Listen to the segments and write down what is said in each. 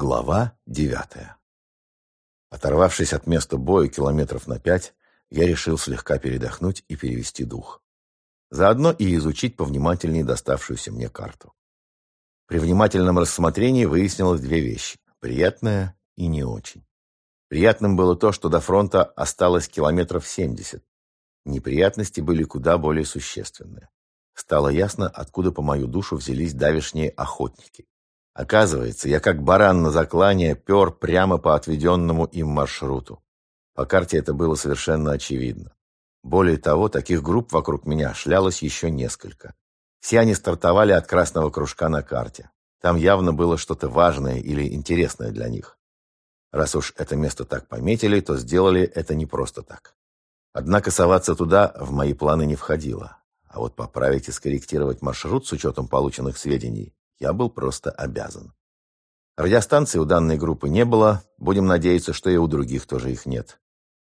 Глава девятая. Оторвавшись от места боя километров на пять, я решил слегка передохнуть и перевести дух. Заодно и изучить повнимательнее доставшуюся мне карту. При внимательном рассмотрении выяснилось две вещи – приятное и не очень. Приятным было то, что до фронта осталось километров семьдесят. Неприятности были куда более существенные. Стало ясно, откуда по мою душу взялись давешние охотники. Оказывается, я как баран на заклание пер прямо по отведенному им маршруту. По карте это было совершенно очевидно. Более того, таких групп вокруг меня шлялось еще несколько. Все они стартовали от красного кружка на карте. Там явно было что-то важное или интересное для них. Раз уж это место так пометили, то сделали это не просто так. Однако соваться туда в мои планы не входило. А вот поправить и скорректировать маршрут с учетом полученных сведений я был просто обязан. Радиостанции у данной группы не было, будем надеяться, что и у других тоже их нет.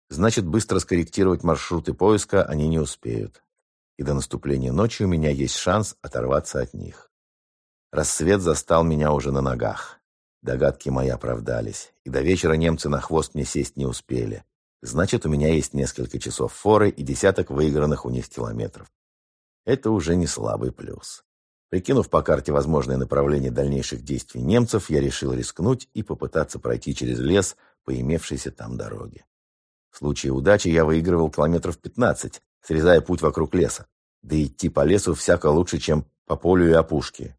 Значит, быстро скорректировать маршруты поиска они не успеют. И до наступления ночи у меня есть шанс оторваться от них. Рассвет застал меня уже на ногах. Догадки мои оправдались, и до вечера немцы на хвост мне сесть не успели. Значит, у меня есть несколько часов форы и десяток выигранных у них километров. Это уже не слабый плюс. Прикинув по карте возможное направление дальнейших действий немцев, я решил рискнуть и попытаться пройти через лес по имевшейся там дороге. В случае удачи я выигрывал километров 15, срезая путь вокруг леса. Да идти по лесу всяко лучше, чем по полю и опушке.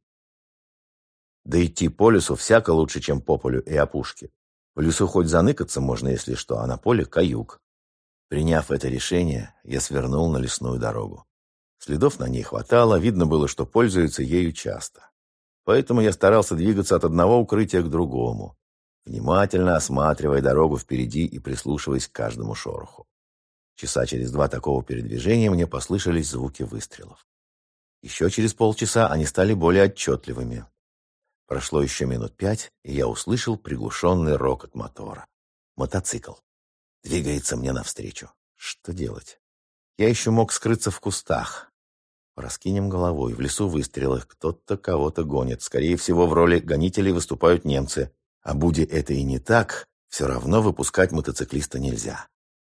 Да идти по лесу всяко лучше, чем по полю и опушке. В лесу хоть заныкаться можно, если что, а на поле каюк. Приняв это решение, я свернул на лесную дорогу. Следов на ней хватало, видно было, что пользуются ею часто. Поэтому я старался двигаться от одного укрытия к другому, внимательно осматривая дорогу впереди и прислушиваясь к каждому шороху. Часа через два такого передвижения мне послышались звуки выстрелов. Еще через полчаса они стали более отчетливыми. Прошло еще минут пять, и я услышал приглушенный рокот мотора. Мотоцикл. Двигается мне навстречу. Что делать? Я еще мог скрыться в кустах, Раскинем головой. В лесу выстрелы. Кто-то кого-то гонит. Скорее всего, в роли гонителей выступают немцы. А будь это и не так, все равно выпускать мотоциклиста нельзя.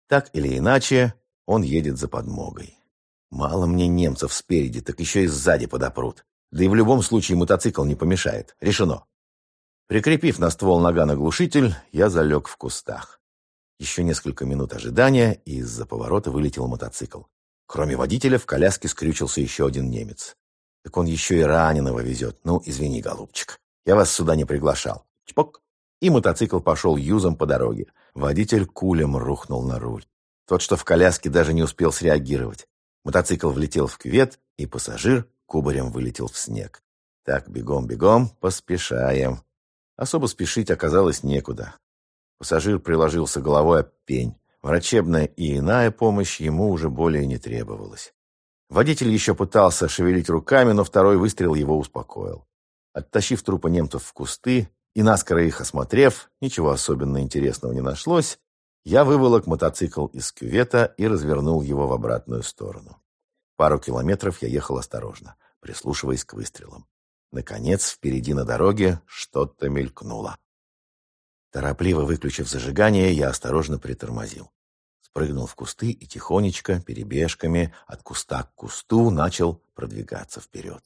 Так или иначе, он едет за подмогой. Мало мне немцев спереди, так еще и сзади подопрут. Да и в любом случае мотоцикл не помешает. Решено. Прикрепив на ствол нагана глушитель, я залег в кустах. Еще несколько минут ожидания, и из-за поворота вылетел мотоцикл. Кроме водителя, в коляске скрючился еще один немец. Так он еще и раненого везет. Ну, извини, голубчик. Я вас сюда не приглашал. Чпок. И мотоцикл пошел юзом по дороге. Водитель кулем рухнул на руль. Тот, что в коляске, даже не успел среагировать. Мотоцикл влетел в кювет, и пассажир кубарем вылетел в снег. Так, бегом-бегом, поспешаем. Особо спешить оказалось некуда. Пассажир приложился головой об пень. Врачебная и иная помощь ему уже более не требовалась. Водитель еще пытался шевелить руками, но второй выстрел его успокоил. Оттащив трупы немцев в кусты и наскоро их осмотрев, ничего особенно интересного не нашлось, я выволок мотоцикл из кювета и развернул его в обратную сторону. Пару километров я ехал осторожно, прислушиваясь к выстрелам. Наконец, впереди на дороге что-то мелькнуло. Торопливо выключив зажигание, я осторожно притормозил. Спрыгнул в кусты и тихонечко, перебежками, от куста к кусту начал продвигаться вперед.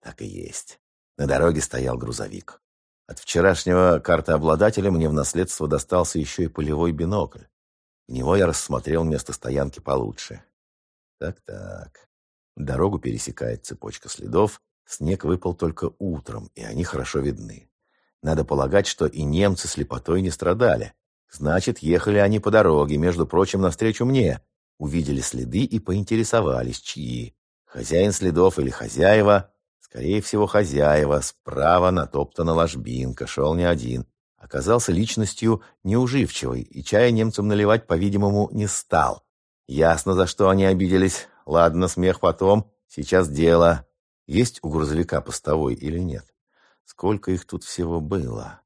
Так и есть. На дороге стоял грузовик. От вчерашнего картообладателя мне в наследство достался еще и полевой бинокль. В него я рассмотрел место стоянки получше. Так-так. Дорогу пересекает цепочка следов. Снег выпал только утром, и они хорошо видны. Надо полагать, что и немцы слепотой не страдали. Значит, ехали они по дороге, между прочим, навстречу мне. Увидели следы и поинтересовались, чьи. Хозяин следов или хозяева? Скорее всего, хозяева. Справа натоптана ложбинка, шел не один. Оказался личностью неуживчивой, и чая немцам наливать, по-видимому, не стал. Ясно, за что они обиделись. Ладно, смех потом. Сейчас дело. Есть у грузовика постовой или нет? Сколько их тут всего было?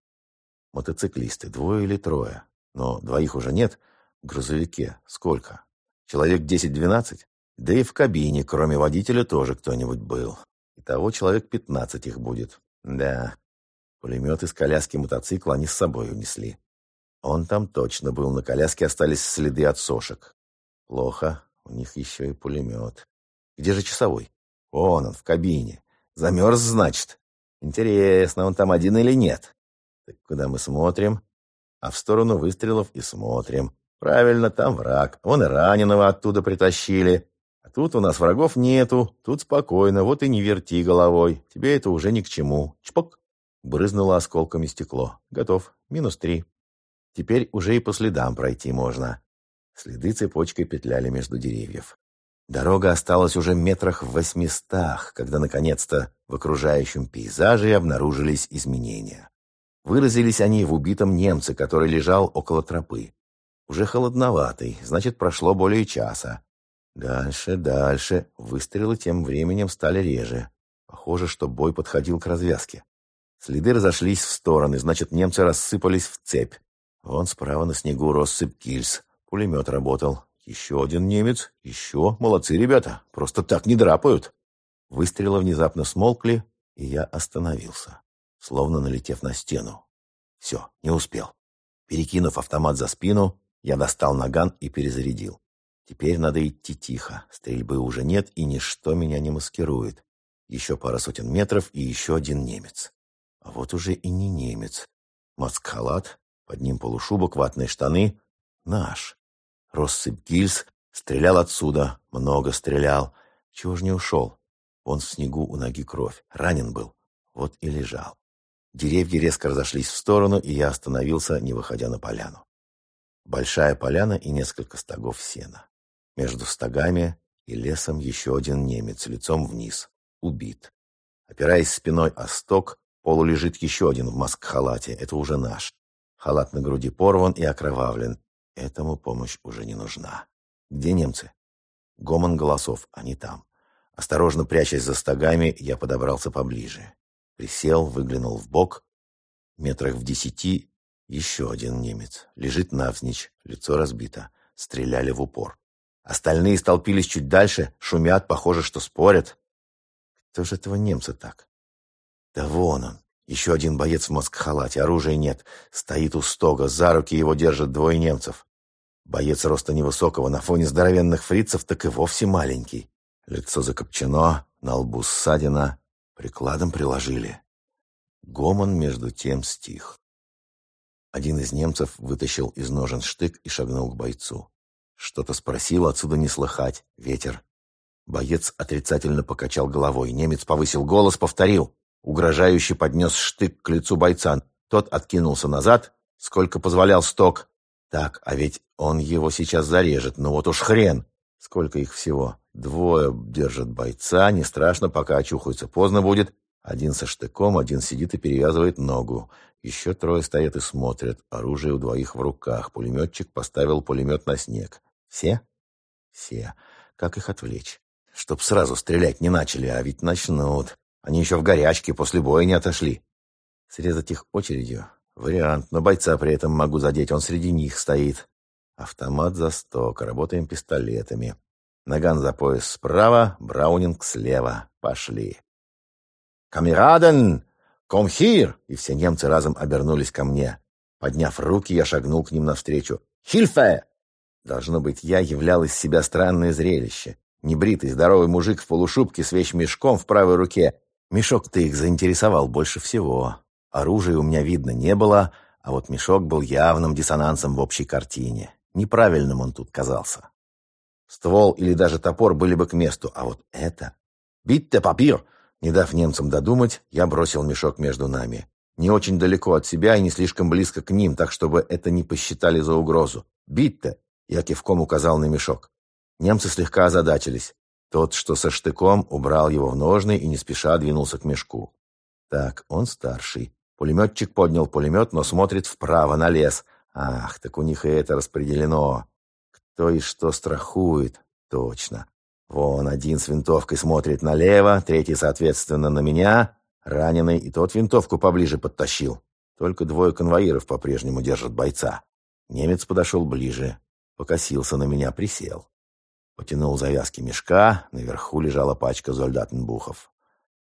Мотоциклисты, двое или трое. Но двоих уже нет. В грузовике сколько? Человек 10-12? Да и в кабине, кроме водителя, тоже кто-нибудь был. Итого человек 15 их будет. Да. Пулемет из коляски мотоцикла они с собой унесли. Он там точно был, на коляске остались следы от сошек. Плохо, у них еще и пулемет. Где же часовой? Вон он, в кабине. Замерз, значит. Интересно, он там один или нет? Так куда мы смотрим? А в сторону выстрелов и смотрим. Правильно, там враг. Вон и раненого оттуда притащили. А тут у нас врагов нету. Тут спокойно, вот и не верти головой. Тебе это уже ни к чему. Чпок. Брызнуло осколками стекло. Готов. Минус три. Теперь уже и по следам пройти можно. Следы цепочкой петляли между деревьев. Дорога осталась уже метрах в восьмистах, когда, наконец-то, в окружающем пейзаже обнаружились изменения. Выразились они в убитом немце, который лежал около тропы. Уже холодноватый, значит, прошло более часа. Дальше, дальше. Выстрелы тем временем стали реже. Похоже, что бой подходил к развязке. Следы разошлись в стороны, значит, немцы рассыпались в цепь. Вон справа на снегу россыпь гильз. Пулемет работал. Еще один немец. Еще. Молодцы ребята. Просто так не драпают. Выстрелы внезапно смолкли, и я остановился, словно налетев на стену. Все, не успел. Перекинув автомат за спину, я достал наган и перезарядил. Теперь надо идти тихо. Стрельбы уже нет, и ничто меня не маскирует. Еще пара сотен метров, и еще один немец. А вот уже и не немец. Маскхалат, под ним полушубок, ватные штаны. Наш. Россыпь гильз. Стрелял отсюда. Много стрелял. Чего ж не ушел? Он в снегу у ноги кровь. Ранен был. Вот и лежал. Деревья резко разошлись в сторону, и я остановился, не выходя на поляну. Большая поляна и несколько стогов сена. Между стогами и лесом еще один немец, лицом вниз, убит. Опираясь спиной о стог, полу лежит еще один в маск-халате, это уже наш. Халат на груди порван и окровавлен. Этому помощь уже не нужна. Где немцы? Гомон голосов, они там. Осторожно прячась за стогами, я подобрался поближе. Присел, выглянул в бок. Метрах в десяти еще один немец. Лежит навзничь, лицо разбито. Стреляли в упор. Остальные столпились чуть дальше, шумят, похоже, что спорят. Кто же этого немца так? Да вон он. Еще один боец в маск-халате, оружия нет. Стоит у стога, за руки его держат двое немцев. Боец роста невысокого, на фоне здоровенных фрицев так и вовсе маленький. Лицо закопчено, на лбу ссадина, прикладом приложили. Гомон между тем стих. Один из немцев вытащил из ножен штык и шагнул к бойцу. Что-то спросил, отсюда не слыхать. Ветер. Боец отрицательно покачал головой. Немец повысил голос, повторил. Угрожающе поднес штык к лицу бойца. Тот откинулся назад, сколько позволял сток. Так, а ведь он его сейчас зарежет. Ну вот уж хрен. Сколько их всего? Двое держат бойца. Не страшно, пока очухаются. Поздно будет. Один со штыком, один сидит и перевязывает ногу. Еще трое стоят и смотрят. Оружие у двоих в руках. Пулеметчик поставил пулемет на снег. Все? Все. Как их отвлечь? Чтоб сразу стрелять не начали, а ведь начнут. Они еще в горячке, после боя не отошли. Срезать их очередью? Вариант, но бойца при этом могу задеть, он среди них стоит. Автомат за сток, работаем пистолетами. Наган за пояс справа, Браунинг слева. Пошли. «Камераден!» «Ком хир!» И все немцы разом обернулись ко мне. Подняв руки, я шагнул к ним навстречу. «Хильфе!» Должно быть, я являл из себя странное зрелище. Небритый, здоровый мужик в полушубке с вещмешком в правой руке. Мешок-то их заинтересовал больше всего. Оружия у меня видно не было, а вот мешок был явным диссонансом в общей картине. Неправильным он тут казался. Ствол или даже топор были бы к месту, а вот это... «Битте папир!» Не дав немцам додумать, я бросил мешок между нами. Не очень далеко от себя и не слишком близко к ним, так чтобы это не посчитали за угрозу. «Битте!» Я кивком указал на мешок. Немцы слегка озадачились. Тот, что со штыком, убрал его в ножны и не спеша двинулся к мешку. Так, он старший. Пулеметчик поднял пулемет, но смотрит вправо, на лес. Ах, так у них и это распределено. Кто и что страхует. Точно. Вон один с винтовкой смотрит налево, третий, соответственно, на меня. Раненый и тот винтовку поближе подтащил. Только двое конвоиров по-прежнему держат бойца. Немец подошел ближе, покосился на меня, присел. Потянул завязки мешка, наверху лежала пачка зольдатенбухов.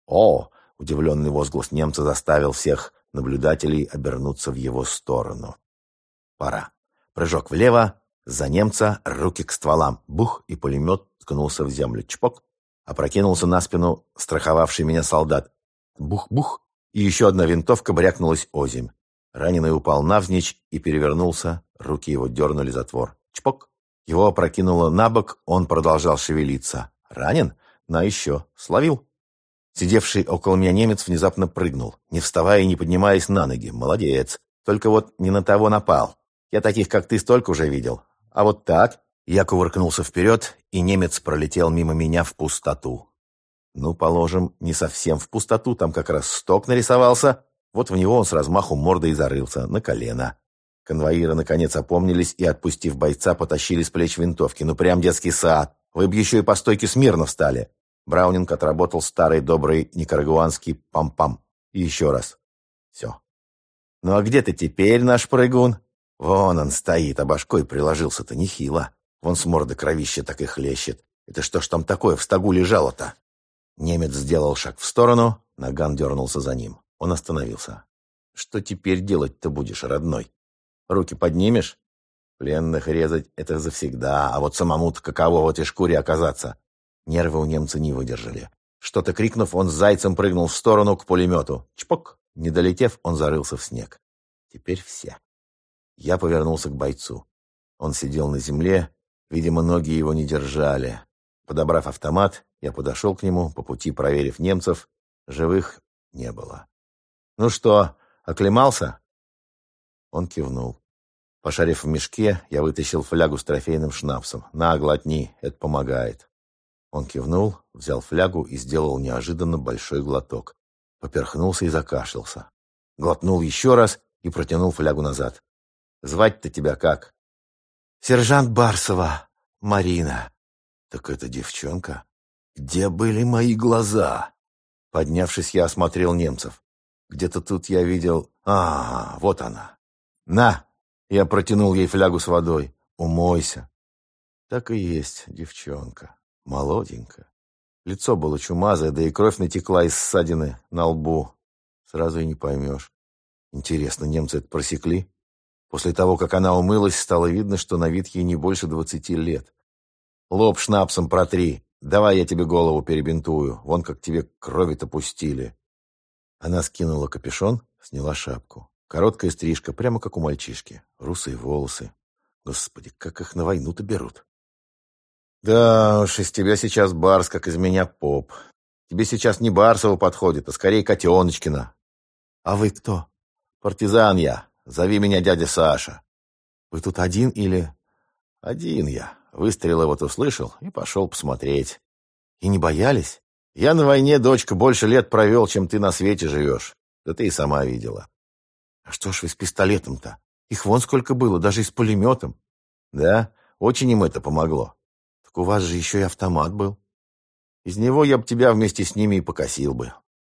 «О!» — удивленный возглас немца заставил всех наблюдателей обернуться в его сторону. Пора. Прыжок влево, за немца, руки к стволам. Бух, и пулемет ткнулся в землю. Чпок. Опрокинулся на спину страховавший меня солдат. Бух-бух, и еще одна винтовка брякнулась озимь. Раненый упал навзничь и перевернулся, руки его дернули затвор. Чпок! Его опрокинуло на бок, он продолжал шевелиться. Ранен? На еще. Словил. Сидевший около меня немец внезапно прыгнул, не вставая и не поднимаясь на ноги. Молодец. Только вот не на того напал. Я таких, как ты, столько уже видел. А вот так... Я кувыркнулся вперед, и немец пролетел мимо меня в пустоту. Ну, положим, не совсем в пустоту, там как раз сток нарисовался. Вот в него он с размаху мордой зарылся, на колено. Конвоиры наконец опомнились и, отпустив бойца, потащили с плеч винтовки. Ну, прям детский сад. Вы бы еще и по стойке смирно встали. Браунинг отработал старый добрый никарагуанский пам-пам. И еще раз. Все. Ну а где ты теперь, наш прыгун? Вон он стоит, а башкой приложился-то нехило. Вон с морды кровище так и хлещет. Это что ж там такое в стогу лежало-то? Немец сделал шаг в сторону, Наган дернулся за ним. Он остановился. «Что теперь делать-то будешь, родной? Руки поднимешь? Пленных резать — это завсегда, а вот самому-то каково в этой шкуре оказаться?» Нервы у немца не выдержали. Что-то крикнув, он с зайцем прыгнул в сторону к пулемету. Чпок! Не долетев, он зарылся в снег. Теперь все. Я повернулся к бойцу. Он сидел на земле, видимо, ноги его не держали. Подобрав автомат, я подошел к нему, по пути проверив немцев. Живых не было. «Ну что, оклемался?» Он кивнул. Пошарив в мешке, я вытащил флягу с трофейным шнапсом. «На, глотни, это помогает». Он кивнул, взял флягу и сделал неожиданно большой глоток. Поперхнулся и закашлялся. Глотнул еще раз и протянул флягу назад. «Звать-то тебя как?» «Сержант Барсова, Марина». «Так это девчонка?» «Где были мои глаза?» Поднявшись, я осмотрел немцев. Где-то тут я видел... А, вот она. «На!» Я протянул ей флягу с водой. «Умойся». Так и есть девчонка. Молоденькая. Лицо было чумазое, да и кровь натекла из ссадины на лбу. Сразу и не поймешь. Интересно, немцы это просекли? После того, как она умылась, стало видно, что на вид ей не больше двадцати лет. «Лоб шнапсом протри. Давай я тебе голову перебинтую. Вон как тебе крови-то пустили». Она скинула капюшон, сняла шапку. Короткая стрижка, прямо как у мальчишки. Русые волосы. Господи, как их на войну-то берут. Да уж, из тебя сейчас Барс, как из меня поп. Тебе сейчас не Барсова подходит, а скорее Котеночкина. А вы кто? Партизан я. Зови меня дядя Саша. Вы тут один или... Один я. Выстрелы вот услышал и пошел посмотреть. И не боялись? Я на войне, дочка, больше лет провел, чем ты на свете живешь. Да ты и сама видела. А что ж вы с пистолетом-то? Их вон сколько было, даже и с пулеметом. Да, очень им это помогло. Так у вас же еще и автомат был. Из него я бы тебя вместе с ними и покосил бы.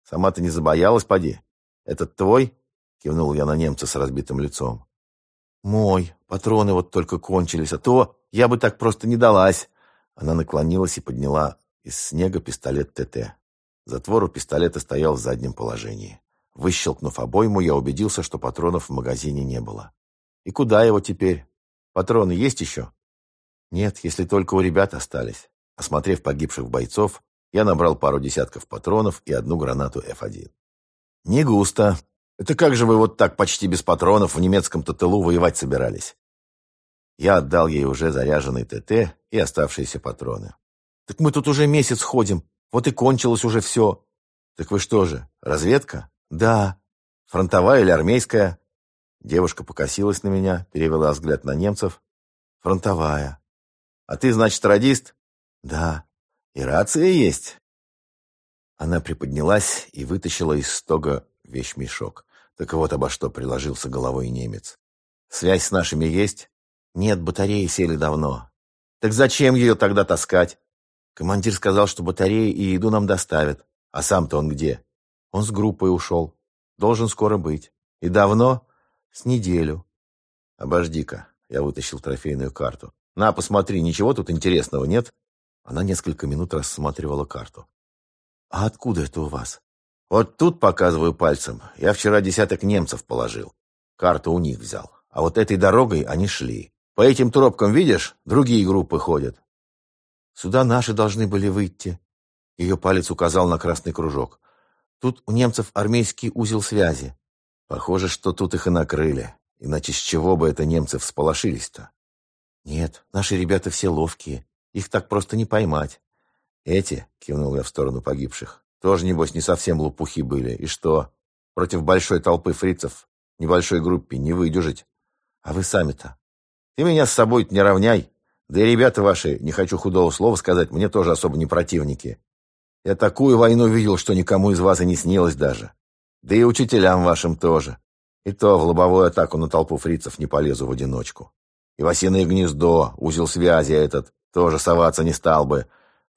Сама ты не забоялась, поди. Этот твой? Кивнул я на немца с разбитым лицом. Мой. Патроны вот только кончились, а то я бы так просто не далась. Она наклонилась и подняла из снега пистолет ТТ. Затвор у пистолета стоял в заднем положении. Выщелкнув обойму, я убедился, что патронов в магазине не было. И куда его теперь? Патроны есть еще? Нет, если только у ребят остались. Осмотрев погибших бойцов, я набрал пару десятков патронов и одну гранату F1. Не густо. Это как же вы вот так почти без патронов в немецком ТТЛУ воевать собирались? Я отдал ей уже заряженный ТТ и оставшиеся патроны. «Так мы тут уже месяц ходим, вот и кончилось уже все». «Так вы что же, разведка?» «Да». «Фронтовая или армейская?» Девушка покосилась на меня, перевела взгляд на немцев. «Фронтовая». «А ты, значит, радист?» «Да». «И рация есть?» Она приподнялась и вытащила из стога вещмешок. Так вот обо что приложился головой немец. «Связь с нашими есть?» «Нет, батареи сели давно». «Так зачем ее тогда таскать?» Командир сказал, что батареи и еду нам доставят. А сам-то он где? Он с группой ушел. Должен скоро быть. И давно? С неделю. Обожди-ка. Я вытащил трофейную карту. На, посмотри, ничего тут интересного нет? Она несколько минут рассматривала карту. А откуда это у вас? Вот тут показываю пальцем. Я вчера десяток немцев положил. Карту у них взял. А вот этой дорогой они шли. По этим тропкам, видишь, другие группы ходят. Сюда наши должны были выйти. Ее палец указал на красный кружок. Тут у немцев армейский узел связи. Похоже, что тут их и накрыли. Иначе с чего бы это немцы всполошились-то? Нет, наши ребята все ловкие. Их так просто не поймать. Эти, кивнул я в сторону погибших, тоже, небось, не совсем лопухи были. И что, против большой толпы фрицев, небольшой группе, не выдержать? А вы сами-то? Ты меня с собой не равняй. Да и ребята ваши, не хочу худого слова сказать, мне тоже особо не противники. Я такую войну видел, что никому из вас и не снилось даже. Да и учителям вашим тоже. И то в лобовую атаку на толпу фрицев не полезу в одиночку. И в осиное гнездо, узел связи этот, тоже соваться не стал бы.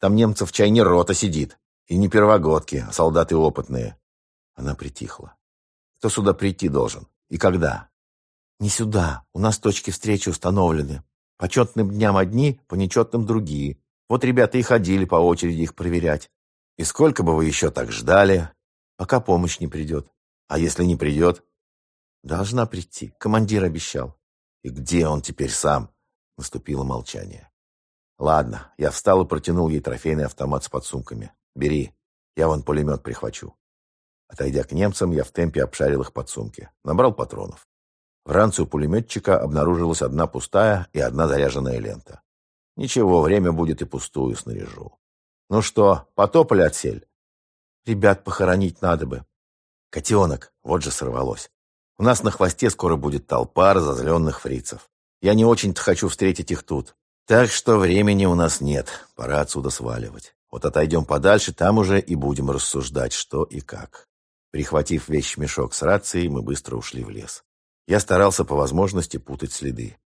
Там немцев чай не рота сидит. И не первогодки, а солдаты опытные. Она притихла. Кто сюда прийти должен? И когда? Не сюда. У нас точки встречи установлены. По четным дням одни, по нечетным другие. Вот ребята и ходили по очереди их проверять. И сколько бы вы еще так ждали, пока помощь не придет? А если не придет? Должна прийти. Командир обещал. И где он теперь сам? Наступило молчание. Ладно, я встал и протянул ей трофейный автомат с подсумками. Бери, я вон пулемет прихвачу. Отойдя к немцам, я в темпе обшарил их подсумки. Набрал патронов. В ранце пулеметчика обнаружилась одна пустая и одна заряженная лента. Ничего, время будет и пустую снаряжу. Ну что, потопали отсель? Ребят похоронить надо бы. Котенок, вот же сорвалось. У нас на хвосте скоро будет толпа разозленных фрицев. Я не очень-то хочу встретить их тут. Так что времени у нас нет, пора отсюда сваливать. Вот отойдем подальше, там уже и будем рассуждать, что и как. Прихватив вещь-мешок с рацией, мы быстро ушли в лес. Я старался по возможности путать следы.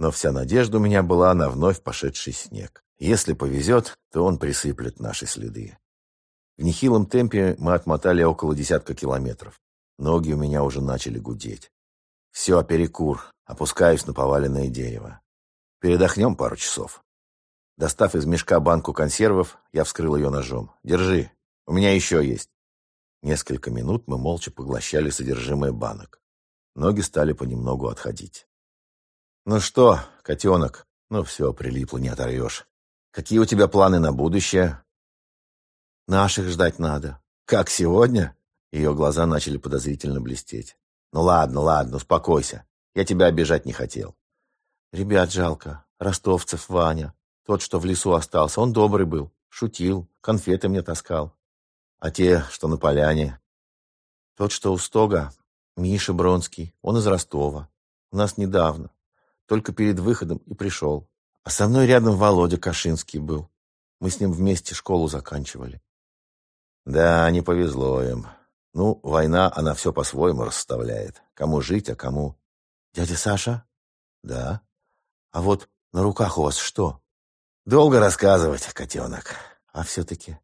Но вся надежда у меня была на вновь пошедший снег. Если повезет, то он присыплет наши следы. В нехилом темпе мы отмотали около десятка километров. Ноги у меня уже начали гудеть. Все, перекур. Опускаюсь на поваленное дерево. Передохнем пару часов. Достав из мешка банку консервов, я вскрыл ее ножом. «Держи, у меня еще есть». Несколько минут мы молча поглощали содержимое банок. Ноги стали понемногу отходить. «Ну что, котенок?» «Ну все, прилипло, не оторвешь. Какие у тебя планы на будущее?» «Наших ждать надо». «Как сегодня?» Ее глаза начали подозрительно блестеть. «Ну ладно, ладно, успокойся. Я тебя обижать не хотел». «Ребят жалко. Ростовцев Ваня. Тот, что в лесу остался, он добрый был. Шутил, конфеты мне таскал. А те, что на поляне? Тот, что у стога, Миша Бронский, он из Ростова. У нас недавно. Только перед выходом и пришел. А со мной рядом Володя Кашинский был. Мы с ним вместе школу заканчивали. Да, не повезло им. Ну, война, она все по-своему расставляет. Кому жить, а кому... Дядя Саша? Да. А вот на руках у вас что? Долго рассказывать, котенок. А все-таки...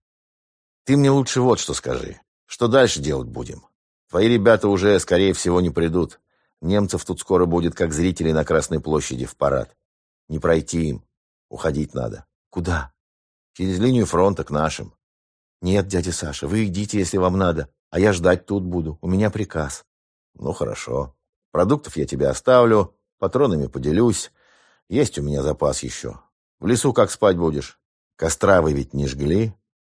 Ты мне лучше вот что скажи. Что дальше делать будем? Твои ребята уже, скорее всего, не придут. Немцев тут скоро будет, как зрителей на Красной площади в парад. Не пройти им. Уходить надо. Куда? Через линию фронта к нашим. Нет, дядя Саша, вы идите, если вам надо. А я ждать тут буду. У меня приказ. Ну, хорошо. Продуктов я тебе оставлю. Патронами поделюсь. Есть у меня запас еще. В лесу как спать будешь? Костра вы ведь не жгли?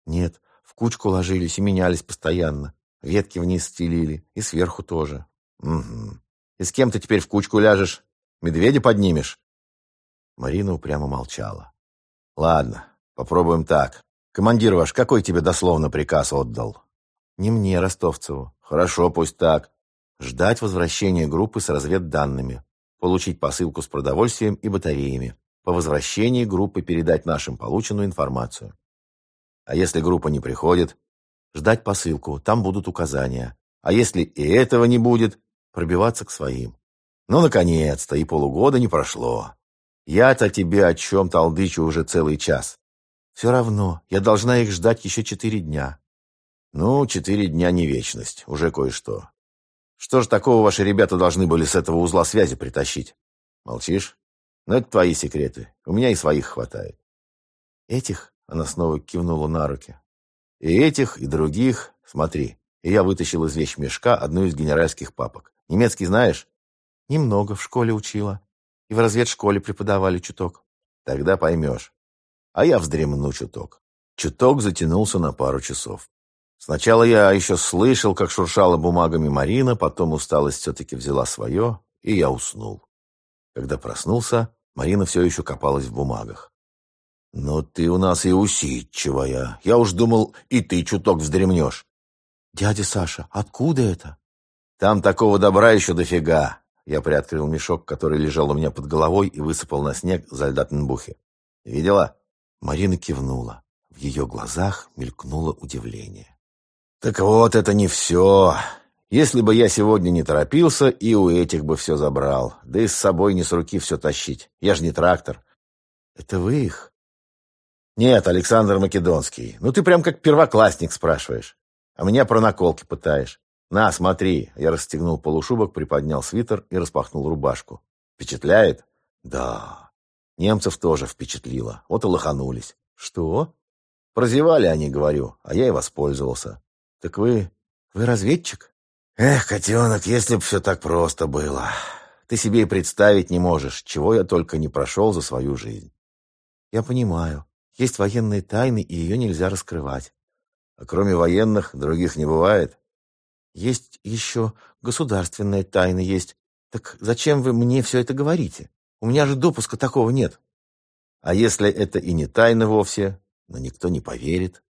Нет, в кучку ложились и менялись постоянно. Ветки вниз стелили, и сверху тоже. Угу. И с кем ты теперь в кучку ляжешь? Медведя поднимешь? Марина упрямо молчала. Ладно, попробуем так. Командир ваш какой тебе дословно приказ отдал? Не мне, Ростовцеву. Хорошо, пусть так. Ждать возвращения группы с разведданными. Получить посылку с продовольствием и батареями по возвращении группы передать нашим полученную информацию. А если группа не приходит, ждать посылку, там будут указания. А если и этого не будет, пробиваться к своим. Ну, наконец-то, и полугода не прошло. Я-то тебе о чем толдычу уже целый час. Все равно, я должна их ждать еще четыре дня. Ну, четыре дня не вечность, уже кое-что. Что же такого ваши ребята должны были с этого узла связи притащить? Молчишь? Но это твои секреты. У меня и своих хватает. Этих, она снова кивнула на руки. И этих, и других, смотри. И я вытащил из вещмешка одну из генеральских папок. «Немецкий знаешь?» «Немного, в школе учила. И в разведшколе преподавали чуток». «Тогда поймешь. А я вздремну чуток». Чуток затянулся на пару часов. Сначала я еще слышал, как шуршала бумагами Марина, потом усталость все-таки взяла свое, и я уснул. Когда проснулся, Марина все еще копалась в бумагах. «Ну ты у нас и усидчивая. Я уж думал, и ты чуток вздремнешь». «Дядя Саша, откуда это?» «Там такого добра еще дофига». Я приоткрыл мешок, который лежал у меня под головой, и высыпал на снег зальдатенбухи. «Видела?» Марина кивнула. В ее глазах мелькнуло удивление. «Так вот, это не все. Если бы я сегодня не торопился, и у этих бы все забрал. Да и с собой не с руки все тащить. Я же не трактор». «Это вы их?» «Нет, Александр Македонский. Ну ты прям как первоклассник спрашиваешь. А меня про наколки пытаешь. На, смотри». Я расстегнул полушубок, приподнял свитер и распахнул рубашку. «Впечатляет?» «Да». Немцев тоже впечатлило. Вот и лоханулись. «Что?» «Прозевали они, говорю, а я и воспользовался». «Так вы... вы разведчик?» «Эх, котенок, если бы все так просто было. Ты себе и представить не можешь, чего я только не прошел за свою жизнь». «Я понимаю. Есть военные тайны, и ее нельзя раскрывать. А кроме военных, других не бывает? Есть еще государственные тайны есть. Так зачем вы мне все это говорите? У меня же допуска такого нет. А если это и не тайна вовсе, но никто не поверит?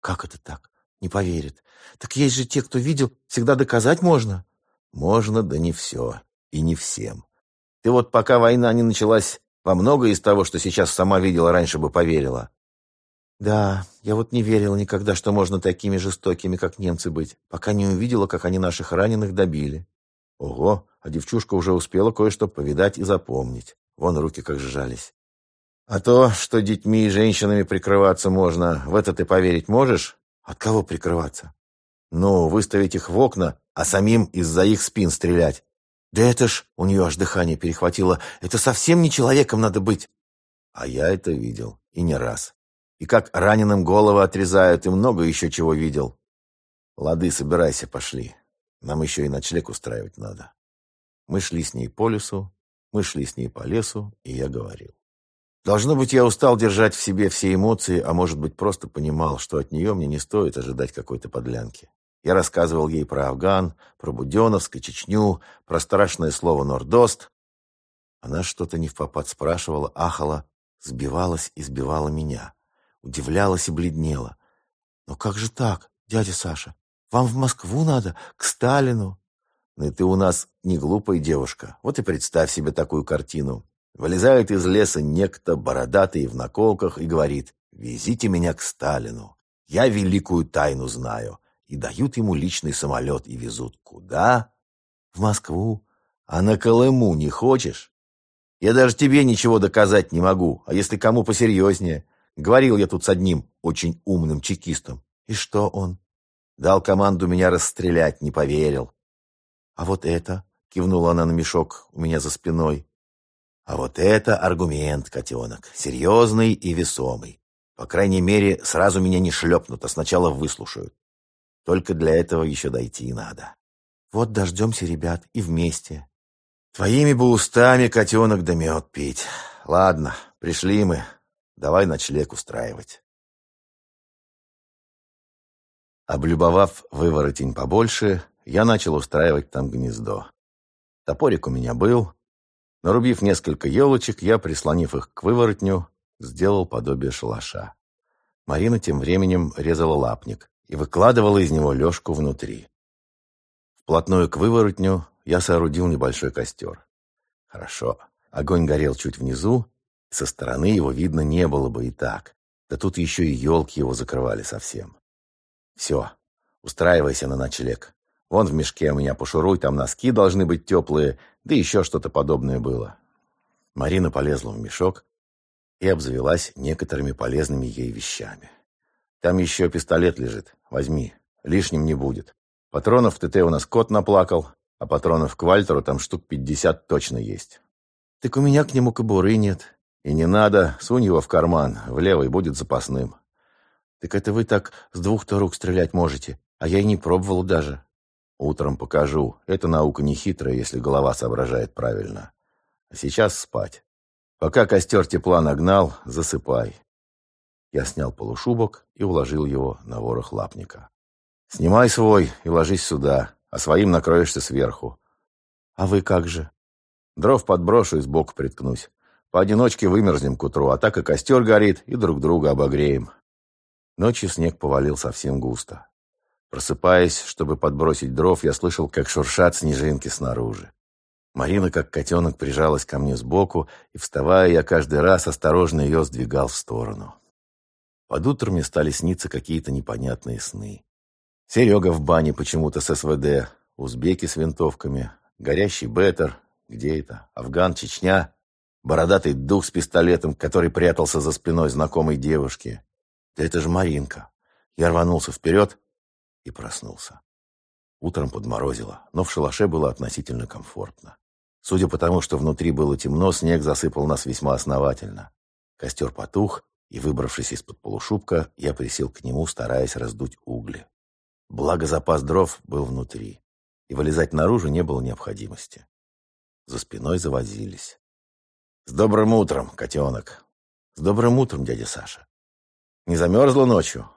Как это так? Не поверит. Так есть же те, кто видел, всегда доказать можно. Можно, да не все. И не всем. Ты вот пока война не началась, во многое из того, что сейчас сама видела, раньше бы поверила. Да, я вот не верила никогда, что можно такими жестокими, как немцы быть, пока не увидела, как они наших раненых добили. Ого, а девчушка уже успела кое-что повидать и запомнить. Вон руки как сжались. А то, что детьми и женщинами прикрываться можно, в это ты поверить можешь? От кого прикрываться? Ну, выставить их в окна, а самим из-за их спин стрелять. Да это ж, у нее аж дыхание перехватило, это совсем не человеком надо быть. А я это видел, и не раз. И как раненым головы отрезают, и много еще чего видел. Лады, собирайся, пошли. Нам еще и ночлег устраивать надо. Мы шли с ней по лесу, мы шли с ней по лесу, и я говорил. Должно быть, я устал держать в себе все эмоции, а может быть, просто понимал, что от нее мне не стоит ожидать какой-то подлянки. Я рассказывал ей про Афган, про Буденовск и Чечню, про страшное слово «Нордост». Она что-то не в попад спрашивала, ахала, сбивалась и сбивала меня. Удивлялась и бледнела. «Но как же так, дядя Саша? Вам в Москву надо, к Сталину?» «Ну и ты у нас не глупая девушка. Вот и представь себе такую картину. Вылезает из леса некто, бородатый в наколках, и говорит, «Везите меня к Сталину. Я великую тайну знаю и дают ему личный самолет и везут куда? В Москву. А на Колыму не хочешь? Я даже тебе ничего доказать не могу, а если кому посерьезнее. Говорил я тут с одним очень умным чекистом. И что он? Дал команду меня расстрелять, не поверил. А вот это, кивнула она на мешок у меня за спиной. А вот это аргумент, котенок, серьезный и весомый. По крайней мере, сразу меня не шлепнут, а сначала выслушают. Только для этого еще дойти надо. Вот дождемся ребят и вместе. Твоими бы устами, котенок, да мед пить. Ладно, пришли мы. Давай ночлег устраивать. Облюбовав выворотень побольше, я начал устраивать там гнездо. Топорик у меня был. Нарубив несколько елочек, я, прислонив их к выворотню, сделал подобие шалаша. Марина тем временем резала лапник и выкладывала из него лёжку внутри. Вплотную к выворотню я соорудил небольшой костер. Хорошо. Огонь горел чуть внизу, со стороны его видно не было бы и так. Да тут еще и елки его закрывали совсем. Все, устраивайся на ночлег. Вон в мешке у меня пошуруй, там носки должны быть теплые, да еще что-то подобное было. Марина полезла в мешок и обзавелась некоторыми полезными ей вещами. Там еще пистолет лежит. Возьми. Лишним не будет. Патронов в ТТ у нас кот наплакал, а патронов к Вальтеру там штук пятьдесят точно есть. Так у меня к нему кобуры нет. И не надо, сунь его в карман, в левый будет запасным. Так это вы так с двух-то рук стрелять можете, А я и не пробовал даже. Утром покажу. Эта наука не хитрая, если голова соображает правильно. А сейчас спать. Пока костер тепла нагнал, засыпай. Я снял полушубок и уложил его на ворох лапника. Снимай свой и ложись сюда, а своим накроешься сверху. А вы как же? Дров подброшу и сбоку приткнусь. Поодиночке вымерзнем к утру, а так и костер горит, и друг друга обогреем. Ночью снег повалил совсем густо. Просыпаясь, чтобы подбросить дров, я слышал, как шуршат снежинки снаружи. Марина, как котенок, прижалась ко мне сбоку, и, вставая, я каждый раз осторожно ее сдвигал в сторону. Под утро мне стали сниться какие-то непонятные сны. Серега в бане почему-то с СВД, узбеки с винтовками, горящий беттер, где это, Афган, Чечня, бородатый дух с пистолетом, который прятался за спиной знакомой девушки. Да это же Маринка. Я рванулся вперед и проснулся. Утром подморозило, но в шалаше было относительно комфортно. Судя по тому, что внутри было темно, снег засыпал нас весьма основательно. Костер потух, и, выбравшись из-под полушубка, я присел к нему, стараясь раздуть угли. Благо запас дров был внутри, и вылезать наружу не было необходимости. За спиной завозились. «С добрым утром, котенок!» «С добрым утром, дядя Саша!» «Не замерзла ночью?»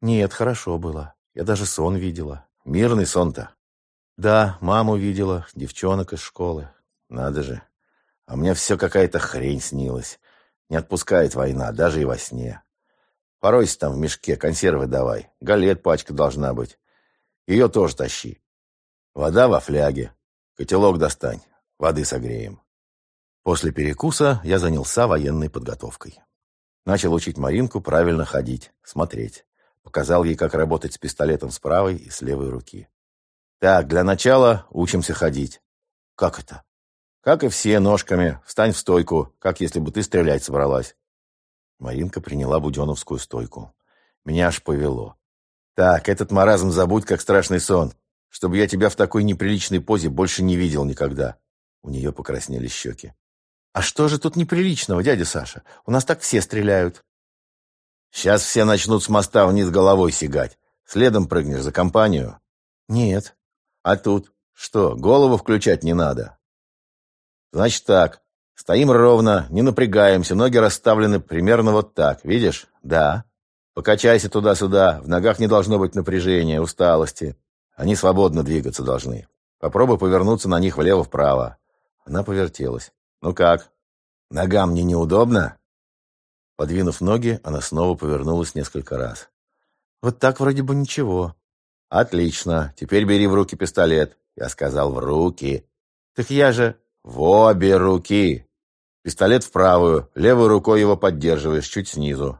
«Нет, хорошо было. Я даже сон видела. Мирный сон-то?» «Да, маму видела, девчонок из школы. Надо же. А мне все какая-то хрень снилась. Не отпускает война, даже и во сне. Поройся там в мешке, консервы давай. Галет пачка должна быть. Ее тоже тащи. Вода во фляге. Котелок достань. Воды согреем. После перекуса я занялся военной подготовкой. Начал учить Маринку правильно ходить, смотреть. Показал ей, как работать с пистолетом с правой и с левой руки. Так, для начала учимся ходить. Как это? Как и все, ножками. Встань в стойку, как если бы ты стрелять собралась. Маринка приняла буденовскую стойку. Меня аж повело. Так, этот маразм забудь, как страшный сон. Чтобы я тебя в такой неприличной позе больше не видел никогда. У нее покраснели щеки. А что же тут неприличного, дядя Саша? У нас так все стреляют. Сейчас все начнут с моста вниз головой сигать. Следом прыгнешь за компанию? Нет. А тут? Что, голову включать не надо? Значит так. Стоим ровно, не напрягаемся, ноги расставлены примерно вот так. Видишь? Да. Покачайся туда-сюда. В ногах не должно быть напряжения, усталости. Они свободно двигаться должны. Попробуй повернуться на них влево-вправо. Она повертелась. Ну как? Ногам мне неудобно? Подвинув ноги, она снова повернулась несколько раз. Вот так вроде бы ничего. Отлично. Теперь бери в руки пистолет. Я сказал, в руки. Так я же... В обе руки. Пистолет в правую, левой рукой его поддерживаешь, чуть снизу.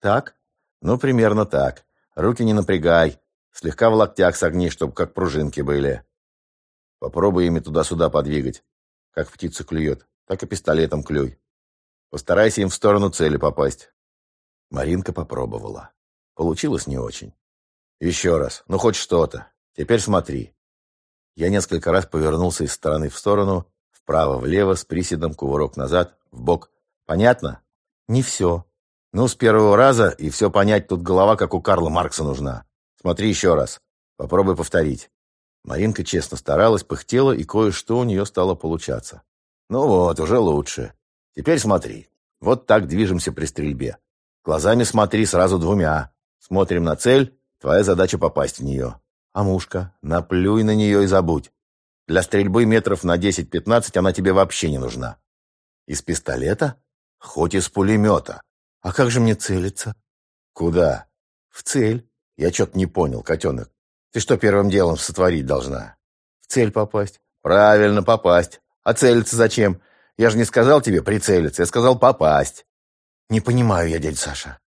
Так? Ну, примерно так. Руки не напрягай. Слегка в локтях согни, чтобы как пружинки были. Попробуй ими туда-сюда подвигать. Как птица клюет, так и пистолетом клюй. Постарайся им в сторону цели попасть. Маринка попробовала. Получилось не очень. Еще раз. Ну, хоть что-то. Теперь смотри. Я несколько раз повернулся из стороны в сторону Вправо-влево, с приседом, кувырок назад, в бок. Понятно? Не все. Ну, с первого раза, и все понять, тут голова, как у Карла Маркса, нужна. Смотри еще раз. Попробуй повторить. Маринка честно старалась, пыхтела, и кое-что у нее стало получаться. Ну вот, уже лучше. Теперь смотри. Вот так движемся при стрельбе. Глазами смотри сразу двумя. Смотрим на цель, твоя задача попасть в нее. А мушка? Наплюй на нее и забудь. Для стрельбы метров на 10-15 она тебе вообще не нужна. Из пистолета? Хоть из пулемета. А как же мне целиться? Куда? В цель. Я что-то не понял, котенок. Ты что первым делом сотворить должна? В цель попасть. Правильно, попасть. А целиться зачем? Я же не сказал тебе прицелиться, я сказал попасть. Не понимаю я, дядя Саша.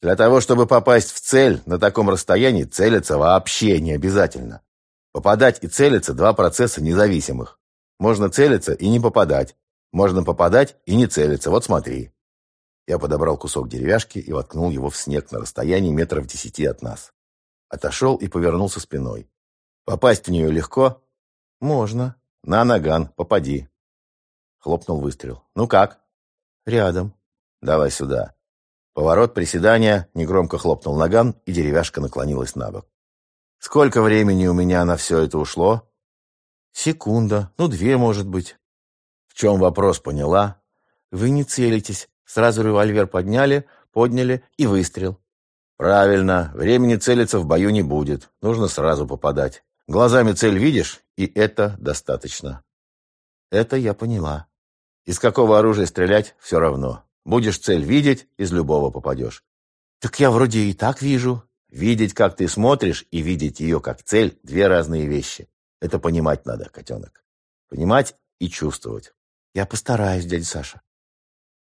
Для того, чтобы попасть в цель, на таком расстоянии целиться вообще не обязательно. Попадать и целиться – два процесса независимых. Можно целиться и не попадать. Можно попадать и не целиться. Вот смотри. Я подобрал кусок деревяшки и воткнул его в снег на расстоянии метров десяти от нас. Отошел и повернулся спиной. Попасть в нее легко? Можно. На наган, попади. Хлопнул выстрел. Ну как? Рядом. Давай сюда. Поворот, приседания, негромко хлопнул наган, и деревяшка наклонилась на бок. Сколько времени у меня на все это ушло? Секунда, ну две, может быть. В чем вопрос, поняла? Вы не целитесь. Сразу револьвер подняли, подняли и выстрел. Правильно, времени целиться в бою не будет. Нужно сразу попадать. Глазами цель видишь, и это достаточно. Это я поняла. Из какого оружия стрелять, все равно. Будешь цель видеть, из любого попадешь. Так я вроде и так вижу. Видеть, как ты смотришь, и видеть ее как цель – две разные вещи. Это понимать надо, котенок. Понимать и чувствовать. Я постараюсь, дядя Саша.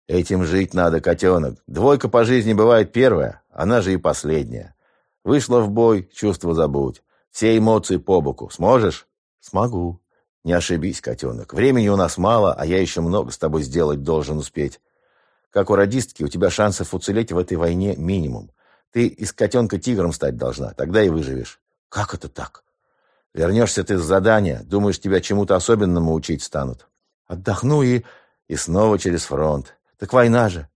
Этим жить надо, котенок. Двойка по жизни бывает первая, она же и последняя. Вышла в бой, чувство забудь. Все эмоции по боку. Сможешь? Смогу. Не ошибись, котенок. Времени у нас мало, а я еще много с тобой сделать должен успеть. Как у радистки, у тебя шансов уцелеть в этой войне минимум. Ты из котенка тигром стать должна, тогда и выживешь. Как это так? Вернешься ты с задания, думаешь, тебя чему-то особенному учить станут. Отдохну и... И снова через фронт. Так война же.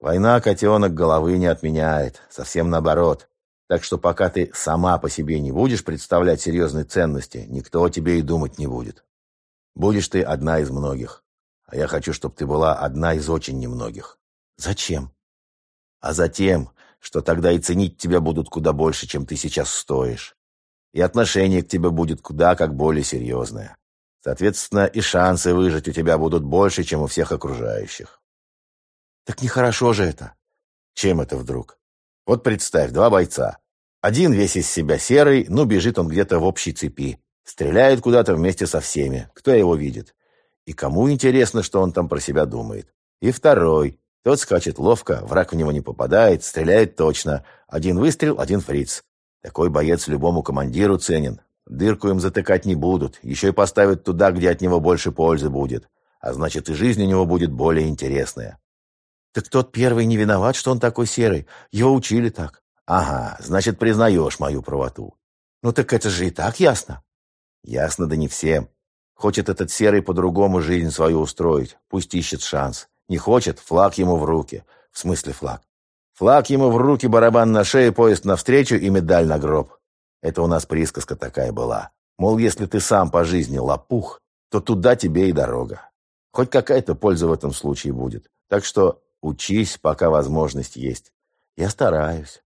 Война котенок головы не отменяет, совсем наоборот. Так что пока ты сама по себе не будешь представлять серьезной ценности, никто о тебе и думать не будет. Будешь ты одна из многих. А я хочу, чтобы ты была одна из очень немногих. Зачем? А затем, что тогда и ценить тебя будут куда больше, чем ты сейчас стоишь. И отношение к тебе будет куда как более серьезное. Соответственно, и шансы выжить у тебя будут больше, чем у всех окружающих. Так нехорошо же это. Чем это вдруг? Вот представь, два бойца. Один весь из себя серый, ну, бежит он где-то в общей цепи. Стреляет куда-то вместе со всеми. Кто его видит? И кому интересно, что он там про себя думает? И второй. Тот скачет ловко, враг в него не попадает, стреляет точно. Один выстрел, один фриц. Такой боец любому командиру ценен. Дырку им затыкать не будут. Еще и поставят туда, где от него больше пользы будет. А значит, и жизнь у него будет более интересная. Так тот первый не виноват, что он такой серый. Его учили так. Ага, значит, признаешь мою правоту. Ну так это же и так ясно. Ясно, да не всем. Хочет этот серый по-другому жизнь свою устроить. Пусть ищет шанс. Не хочет, флаг ему в руки. В смысле флаг? Флаг ему в руки, барабан на шею, поезд навстречу и медаль на гроб. Это у нас присказка такая была. Мол, если ты сам по жизни лопух, то туда тебе и дорога. Хоть какая-то польза в этом случае будет. Так что учись, пока возможность есть. Я стараюсь.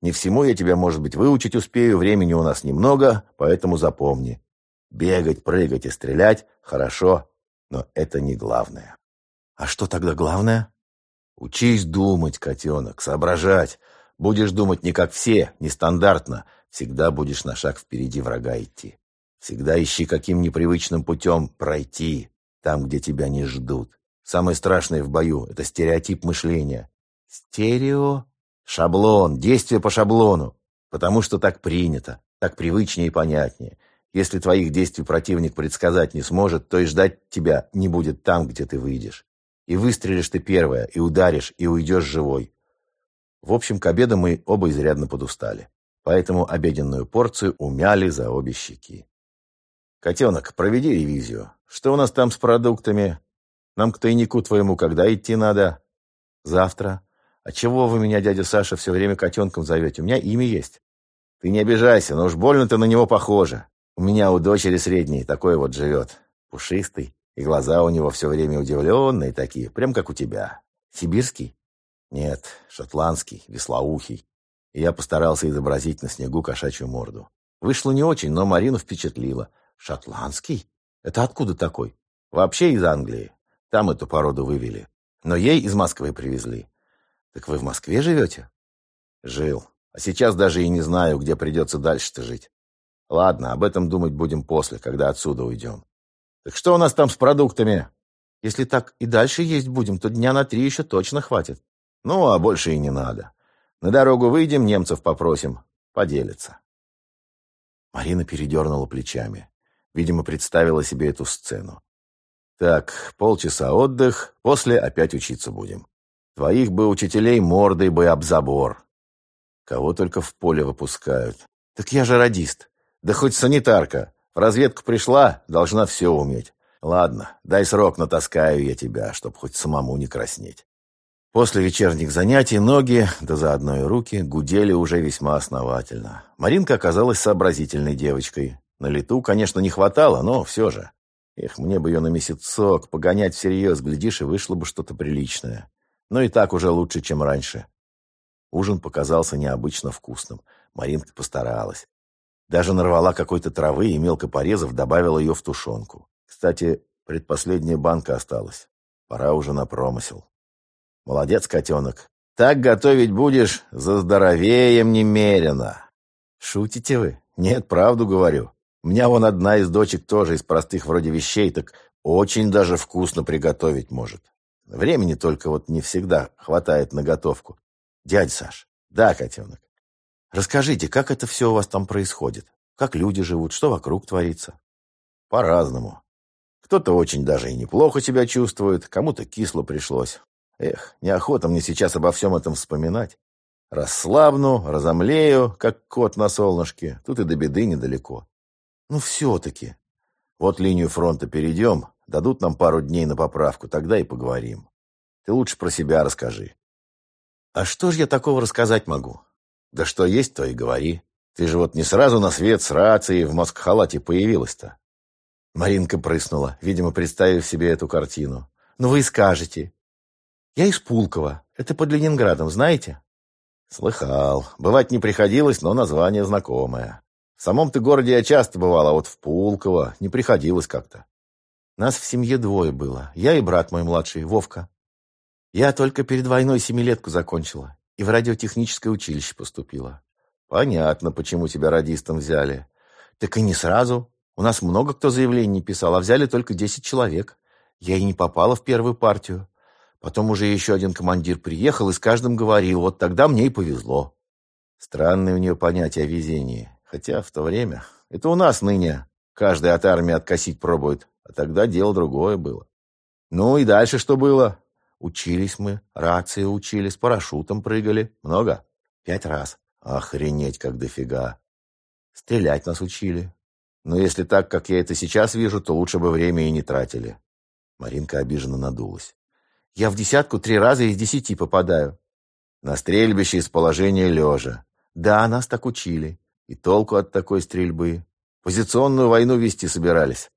Не всему я тебя, может быть, выучить успею, времени у нас немного, поэтому запомни. Бегать, прыгать и стрелять – хорошо, но это не главное. А что тогда главное? Учись думать, котенок, соображать. Будешь думать не как все, нестандартно. Всегда будешь на шаг впереди врага идти. Всегда ищи каким непривычным путем пройти, там, где тебя не ждут. Самое страшное в бою – это стереотип мышления. Стерео? Шаблон, действие по шаблону. Потому что так принято, так привычнее и понятнее. Если твоих действий противник предсказать не сможет, то и ждать тебя не будет там, где ты выйдешь. И выстрелишь ты первая, и ударишь, и уйдешь живой. В общем, к обеду мы оба изрядно подустали. Поэтому обеденную порцию умяли за обе щеки. «Котенок, проведи ревизию. Что у нас там с продуктами? Нам к тайнику твоему когда идти надо?» «Завтра. А чего вы меня, дядя Саша, все время котенком зовете? У меня имя есть». «Ты не обижайся, но уж больно ты на него похожа. У меня у дочери средней такой вот живет. Пушистый. И глаза у него все время удивленные такие, прям как у тебя. Сибирский? Нет, шотландский, веслоухий. И я постарался изобразить на снегу кошачью морду. Вышло не очень, но Марину впечатлило. Шотландский? Это откуда такой? Вообще из Англии. Там эту породу вывели. Но ей из Москвы привезли. Так вы в Москве живете? Жил. А сейчас даже и не знаю, где придется дальше-то жить. Ладно, об этом думать будем после, когда отсюда уйдем. Так что у нас там с продуктами? Если так и дальше есть будем, то дня на три еще точно хватит. Ну, а больше и не надо. На дорогу выйдем, немцев попросим. Поделиться. Марина передернула плечами. Видимо, представила себе эту сцену. Так, полчаса отдых, после опять учиться будем. Твоих бы учителей мордой бы об забор. Кого только в поле выпускают. Так я же радист. Да хоть санитарка. В разведку пришла, должна все уметь. Ладно, дай срок, натаскаю я тебя, чтоб хоть самому не краснеть. После вечерних занятий ноги, да заодно и руки, гудели уже весьма основательно. Маринка оказалась сообразительной девочкой. На лету, конечно, не хватало, но все же. Эх, мне бы ее на месяцок погонять всерьез, глядишь, и вышло бы что-то приличное. Но и так уже лучше, чем раньше. Ужин показался необычно вкусным. Маринка постаралась. Даже нарвала какой-то травы и, мелко порезав, добавила ее в тушенку. Кстати, предпоследняя банка осталась. Пора уже на промысел. Молодец, котенок. Так готовить будешь, за здоровеем немерено. Шутите вы? Нет, правду говорю. Меня вон одна из дочек тоже из простых вроде вещей, так очень даже вкусно приготовить может. Времени только вот не всегда хватает на готовку. Дядь Саш. Да, котенок. Расскажите, как это все у вас там происходит? Как люди живут? Что вокруг творится? По-разному. Кто-то очень даже и неплохо себя чувствует, кому-то кисло пришлось. Эх, неохота мне сейчас обо всем этом вспоминать. Расслабну, разомлею, как кот на солнышке. Тут и до беды недалеко. Ну, все-таки. Вот линию фронта перейдем, дадут нам пару дней на поправку, тогда и поговорим. Ты лучше про себя расскажи. А что ж я такого рассказать могу? Да что есть, то и говори. Ты же вот не сразу на свет с рацией в маскхалате появилась-то. Маринка прыснула, видимо, представив себе эту картину. Ну вы и скажете. Я из Пулково. Это под Ленинградом, знаете? Слыхал. Бывать не приходилось, но название знакомое. В самом ты городе я часто бывал, а вот в Пулково не приходилось как-то. Нас в семье двое было. Я и брат мой младший, Вовка. Я только перед войной семилетку закончила и в радиотехническое училище поступила. Понятно, почему тебя радистом взяли. Так и не сразу. У нас много кто заявлений писал, а взяли только десять человек. Я и не попала в первую партию. Потом уже еще один командир приехал и с каждым говорил, вот тогда мне и повезло. Странное у нее понятие о везении. Хотя в то время... Это у нас ныне. Каждый от армии откосить пробует. А тогда дело другое было. Ну и дальше что было? Учились мы, рации учили, с парашютом прыгали. Много? Пять раз. Охренеть, как дофига. Стрелять нас учили. Но если так, как я это сейчас вижу, то лучше бы время и не тратили. Маринка обиженно надулась. Я в десятку три раза из десяти попадаю. На стрельбище из положения лежа. Да, нас так учили. И толку от такой стрельбы. Позиционную войну вести собирались.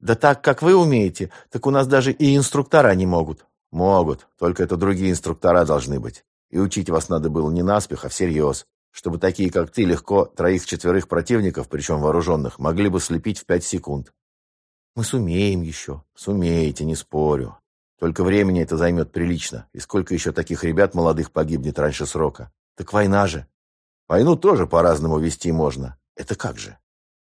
Да так, как вы умеете, так у нас даже и инструктора не могут. Могут, только это другие инструктора должны быть. И учить вас надо было не наспех, а всерьез. Чтобы такие, как ты, легко троих-четверых противников, причем вооруженных, могли бы слепить в пять секунд. Мы сумеем еще. Сумеете, не спорю. Только времени это займет прилично. И сколько еще таких ребят молодых погибнет раньше срока? Так война же. Войну тоже по-разному вести можно. Это как же?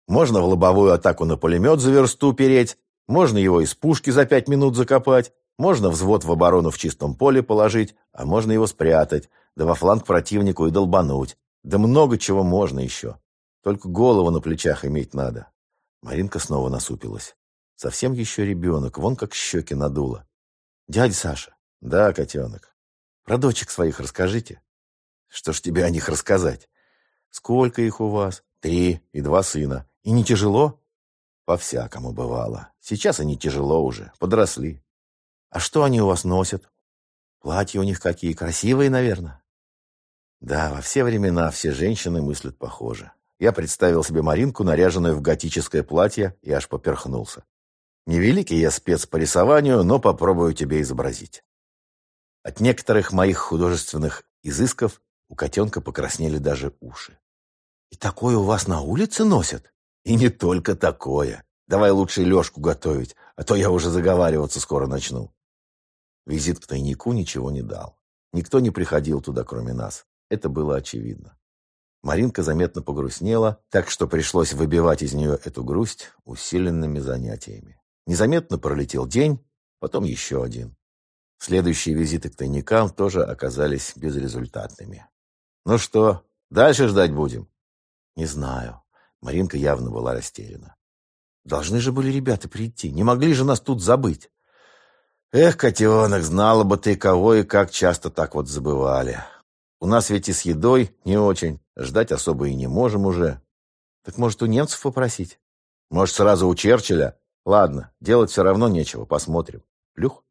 Можно в лобовую атаку на пулемет за версту переть, можно его из пушки за пять минут закопать, можно взвод в оборону в чистом поле положить, а можно его спрятать, да во фланг противнику и долбануть. Да много чего можно еще. Только голову на плечах иметь надо. Маринка снова насупилась. Совсем еще ребенок, вон как щеки надуло. «Дядя Саша». «Да, котенок». «Про дочек своих расскажите». «Что ж тебе о них рассказать?» «Сколько их у вас?» «Три и два сына. И не тяжело?» «По-всякому бывало. Сейчас они тяжело уже, подросли». «А что они у вас носят?» «Платья у них какие, красивые, наверное?» Да, во все времена все женщины мыслят похоже. Я представил себе Маринку, наряженную в готическое платье, и аж поперхнулся. Невеликий я спец по рисованию, но попробую тебе изобразить. От некоторых моих художественных изысков у котенка покраснели даже уши. «И такое у вас на улице носят?» «И не только такое. Давай лучше Лешку готовить, а то я уже заговариваться скоро начну». Визит к тайнику ничего не дал. Никто не приходил туда, кроме нас. Это было очевидно. Маринка заметно погрустнела, так что пришлось выбивать из нее эту грусть усиленными занятиями. Незаметно пролетел день, потом еще один. Следующие визиты к тайникам тоже оказались безрезультатными. «Ну что, дальше ждать будем?» «Не знаю». Маринка явно была растеряна. «Должны же были ребята прийти. Не могли же нас тут забыть». «Эх, котенок, знала бы ты, кого и как часто так вот забывали. У нас ведь и с едой не очень. Ждать особо и не можем уже. Так может, у немцев попросить? Может, сразу у Черчилля? Ладно, делать все равно нечего, посмотрим. Плюх.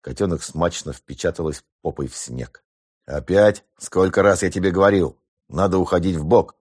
Котенок смачно впечаталась попой в снег. «Опять? Сколько раз я тебе говорил? Надо уходить в бок.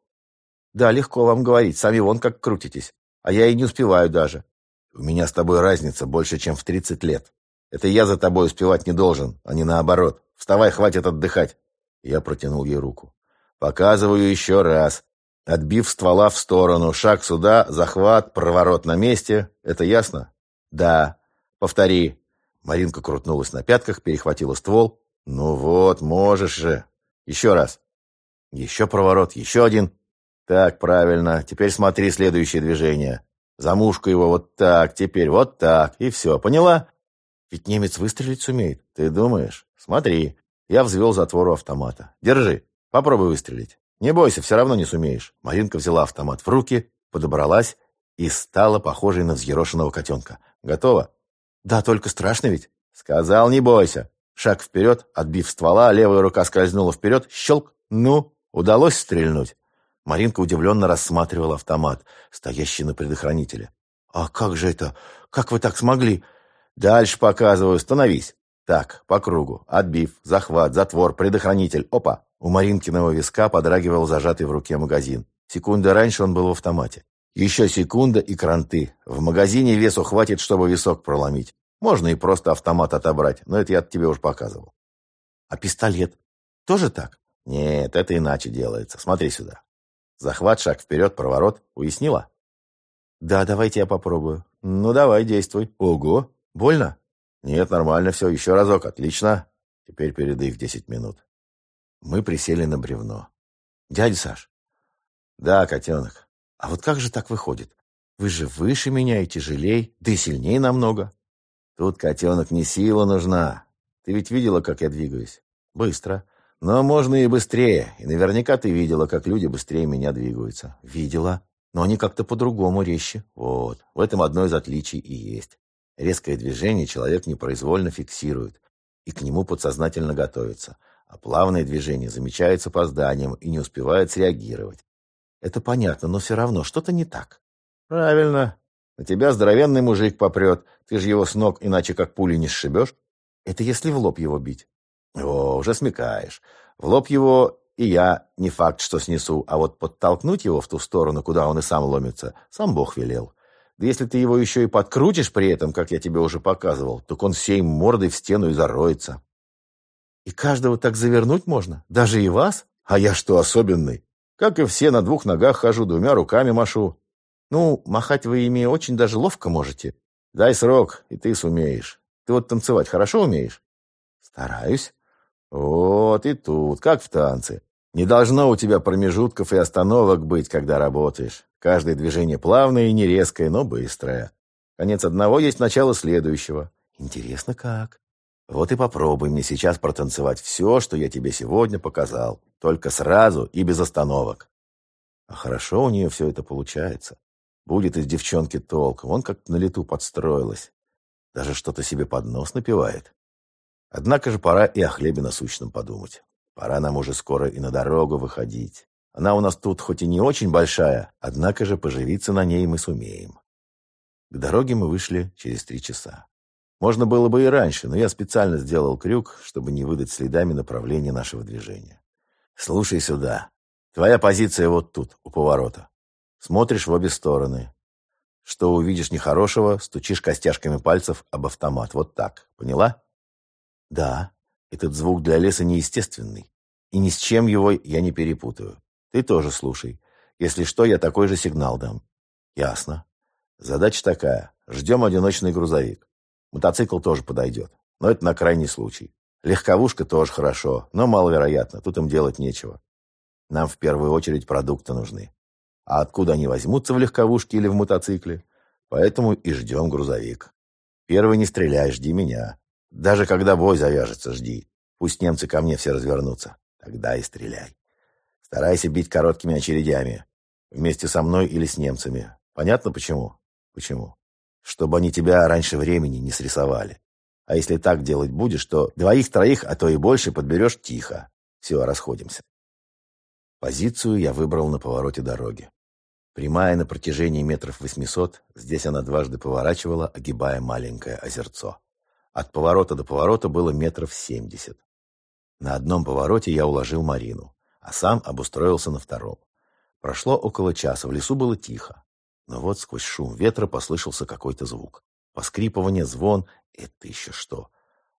«Да, легко вам говорить, сами вон как крутитесь. А я и не успеваю даже». «У меня с тобой разница больше, чем в тридцать лет. Это я за тобой успевать не должен, а не наоборот. Вставай, хватит отдыхать». Я протянул ей руку. «Показываю еще раз. Отбив ствола в сторону, шаг сюда, захват, проворот на месте. Это ясно?» «Да. Повтори». Маринка крутнулась на пятках, перехватила ствол. «Ну вот, можешь же. Еще раз». Еще проворот, еще один. Так, правильно. Теперь смотри следующее движение. Замушку его вот так, теперь вот так. И все, поняла? Ведь немец выстрелить сумеет. Ты думаешь? Смотри. Я взвел затвору автомата. Держи. Попробуй выстрелить. Не бойся, все равно не сумеешь. Маринка взяла автомат в руки, подобралась и стала похожей на взъерошенного котенка. Готово? Да, только страшно ведь. Сказал, не бойся. Шаг вперед, отбив ствола, левая рука скользнула вперед, щелк. Ну, удалось стрельнуть? Маринка удивленно рассматривала автомат, стоящий на предохранителе. «А как же это? Как вы так смогли?» «Дальше показываю. Становись. Так, по кругу. Отбив, захват, затвор, предохранитель. Опа!» У Маринкиного виска подрагивал зажатый в руке магазин. Секунда раньше он был в автомате. Еще секунда и кранты. В магазине весу хватит, чтобы висок проломить. Можно и просто автомат отобрать, но это я тебе уже показывал. А пистолет? Тоже так? Нет, это иначе делается. Смотри сюда. Захват, шаг вперед, проворот. Уяснила? Да, давайте я попробую. Ну, давай, действуй. Ого, больно? Нет, нормально все. Еще разок. Отлично. Теперь передых десять минут. Мы присели на бревно. Дядя Саш. Да, котенок. А вот как же так выходит? Вы же выше меня и тяжелей, да и сильнее намного. Тут, котенок, не сила нужна. Ты ведь видела, как я двигаюсь? Быстро. Но можно и быстрее. И наверняка ты видела, как люди быстрее меня двигаются. Видела. Но они как-то по-другому резче. Вот. В этом одно из отличий и есть. Резкое движение человек непроизвольно фиксирует. И к нему подсознательно готовится. А плавное движение замечается опозданием и не успевает среагировать. Это понятно, но все равно что-то не так. Правильно. На тебя здоровенный мужик попрет. Ты же его с ног иначе как пули не сшибешь. Это если в лоб его бить. О, уже смекаешь. В лоб его и я не факт, что снесу, а вот подтолкнуть его в ту сторону, куда он и сам ломится, сам Бог велел. Да если ты его еще и подкрутишь при этом, как я тебе уже показывал, так он всей мордой в стену и зароется. И каждого так завернуть можно? Даже и вас? А я что, особенный? Как и все, на двух ногах хожу, двумя руками машу. Ну, махать вы ими очень даже ловко можете. Дай срок, и ты сумеешь. Ты вот танцевать хорошо умеешь? Стараюсь. Вот и тут, как в танце. Не должно у тебя промежутков и остановок быть, когда работаешь. Каждое движение плавное и не резкое, но быстрое. Конец одного есть начало следующего. Интересно как? Вот и попробуй мне сейчас протанцевать все, что я тебе сегодня показал. Только сразу и без остановок. А хорошо у нее все это получается. Будет из девчонки толк. Вон как на лету подстроилась. Даже что-то себе под нос напевает. Однако же пора и о хлебе насущном подумать. Пора нам уже скоро и на дорогу выходить. Она у нас тут хоть и не очень большая, однако же поживиться на ней мы сумеем. К дороге мы вышли через три часа. Можно было бы и раньше, но я специально сделал крюк, чтобы не выдать следами направления нашего движения. Слушай сюда. Твоя позиция вот тут, у поворота. Смотришь в обе стороны. Что увидишь нехорошего, стучишь костяшками пальцев об автомат. Вот так. Поняла? Да, этот звук для леса неестественный. И ни с чем его я не перепутаю. Ты тоже слушай. Если что, я такой же сигнал дам. Ясно. Задача такая. Ждем одиночный грузовик. Мотоцикл тоже подойдет. Но это на крайний случай. Легковушка тоже хорошо, но маловероятно. Тут им делать нечего. Нам в первую очередь продукты нужны. А откуда они возьмутся в легковушке или в мотоцикле? Поэтому и ждем грузовик. Первый не стреляй, жди меня. Даже когда бой завяжется, жди. Пусть немцы ко мне все развернутся. Тогда и стреляй. Старайся бить короткими очередями. Вместе со мной или с немцами. Понятно почему? Почему? Чтобы они тебя раньше времени не срисовали. А если так делать будешь, то двоих-троих, а то и больше подберешь тихо. Все, расходимся. Позицию я выбрал на повороте дороги. Прямая на протяжении метров восьмисот, здесь она дважды поворачивала, огибая маленькое озерцо От поворота до поворота было метров семьдесят. На одном повороте я уложил Марину, а сам обустроился на втором. Прошло около часа, в лесу было тихо. Но вот сквозь шум ветра послышался какой-то звук. Поскрипывание, звон — это еще что?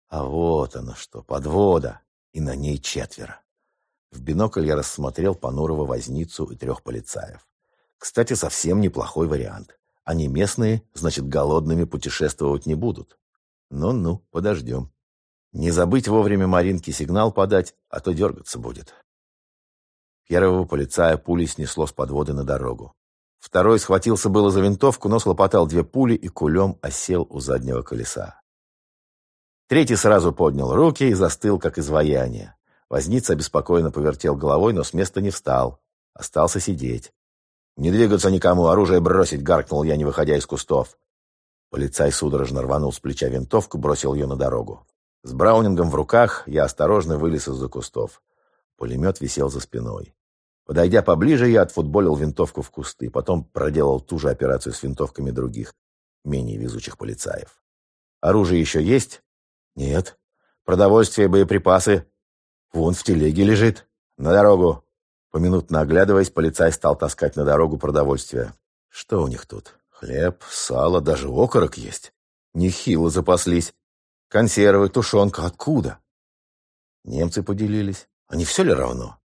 А вот оно что, подвода, и на ней четверо. В бинокль я рассмотрел понурого возницу и трех полицаев. Кстати, совсем неплохой вариант. Они местные, значит, голодными путешествовать не будут. Ну-ну, подождем. Не забыть вовремя Маринке сигнал подать, а то дергаться будет. Первого полицая пули снесло с подводы на дорогу. Второй схватился было за винтовку, но схлопотал две пули и кулем осел у заднего колеса. Третий сразу поднял руки и застыл, как изваяние. Возница обеспокоенно повертел головой, но с места не встал. Остался сидеть. «Не двигаться никому, оружие бросить!» — гаркнул я, не выходя из кустов. Полицай судорожно рванул с плеча винтовку, бросил ее на дорогу. С браунингом в руках я осторожно вылез из-за кустов. Пулемет висел за спиной. Подойдя поближе, я отфутболил винтовку в кусты, потом проделал ту же операцию с винтовками других, менее везучих полицаев. «Оружие еще есть?» «Нет». «Продовольствие, боеприпасы?» «Вон в телеге лежит. На дорогу». Поминутно оглядываясь, полицай стал таскать на дорогу продовольствие. «Что у них тут? Хлеб, сало, даже окорок есть. Нехило запаслись. Консервы, тушенка. Откуда?» Немцы поделились. Не все ли равно?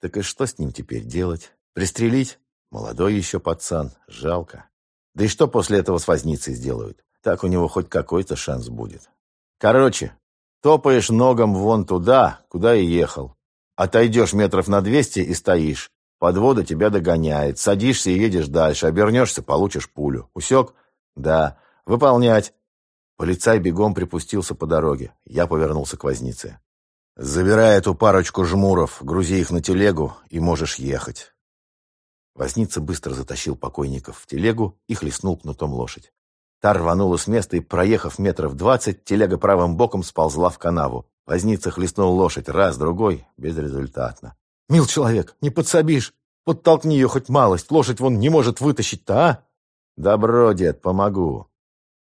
Так и что с ним теперь делать? Пристрелить? Молодой еще пацан. Жалко. Да и что после этого с возницей сделают? Так у него хоть какой-то шанс будет. Короче, топаешь ногом вон туда, куда и ехал. Отойдешь метров на двести и стоишь. Подвода тебя догоняет. Садишься и едешь дальше. Обернешься, получишь пулю. Усек? Да. Выполнять. Полицай бегом припустился по дороге. Я повернулся к вознице. Забирай эту парочку жмуров, грузи их на телегу, и можешь ехать. Возница быстро затащил покойников в телегу и хлестнул кнутом лошадь. Та рванула с места и, проехав метров двадцать, телега правым боком сползла в канаву. Возница хлестнул лошадь раз, другой, безрезультатно. «Мил человек, не подсобишь! Подтолкни ее хоть малость, лошадь вон не может вытащить-то, а?» «Добро, дед, помогу».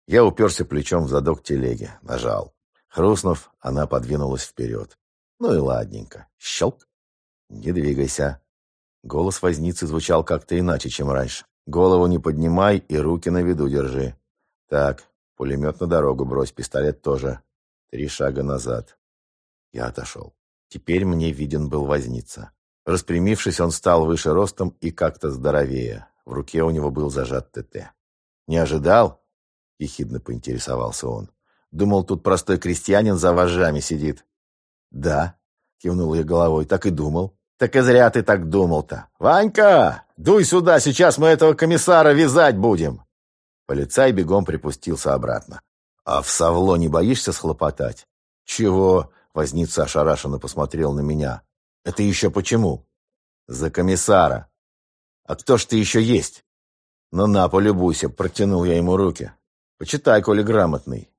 Я уперся плечом в задок телеги, нажал. Хрустнув, она подвинулась вперед. Ну и ладненько. Щелк. Не двигайся. Голос возницы звучал как-то иначе, чем раньше. Голову не поднимай и руки на виду держи. Так, пулемет на дорогу брось, пистолет тоже. Три шага назад. Я отошел. Теперь мне виден был возница. Распрямившись, он стал выше ростом и как-то здоровее. В руке у него был зажат ТТ. «Не ожидал?» — ехидно поинтересовался он. Думал, тут простой крестьянин за вожжами сидит. Да, кивнул я головой, так и думал. Так и зря ты так думал-то. Ванька, дуй сюда, сейчас мы этого комиссара вязать будем. Полицай бегом припустился обратно. А в Савло не боишься схлопотать? Чего? Возница ошарашенно посмотрел на меня. Это еще почему? За комиссара. А кто ж ты еще есть? Ну на, полюбуйся, протянул я ему руки. Почитай, коли грамотный.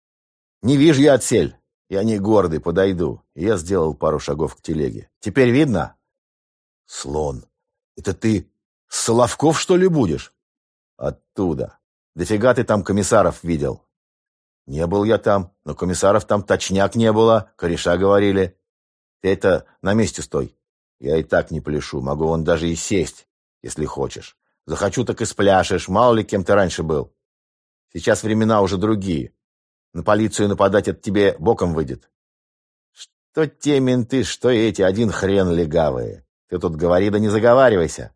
«Не вижу я отсель. Я не гордый, подойду». Я сделал пару шагов к телеге. «Теперь видно?» «Слон, это ты Соловков, что ли, будешь?» «Оттуда. Дофига ты там комиссаров видел?» «Не был я там, но комиссаров там точняк не было, кореша говорили. Ты это на месте стой. Я и так не пляшу, могу вон даже и сесть, если хочешь. Захочу, так и спляшешь, мало ли кем ты раньше был. Сейчас времена уже другие. На полицию нападать от тебе боком выйдет. Что те менты, что эти, один хрен легавые. Ты тут говори, да не заговаривайся.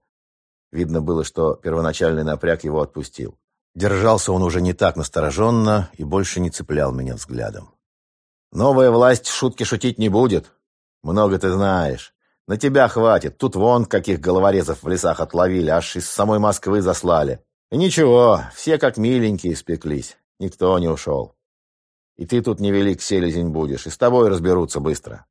Видно было, что первоначальный напряг его отпустил. Держался он уже не так настороженно и больше не цеплял меня взглядом. «Новая власть шутки шутить не будет. Много ты знаешь. На тебя хватит. Тут вон каких головорезов в лесах отловили, аж из самой Москвы заслали. И ничего, все как миленькие спеклись. Никто не ушел. И ты тут невелик селезень будешь, и с тобой разберутся быстро.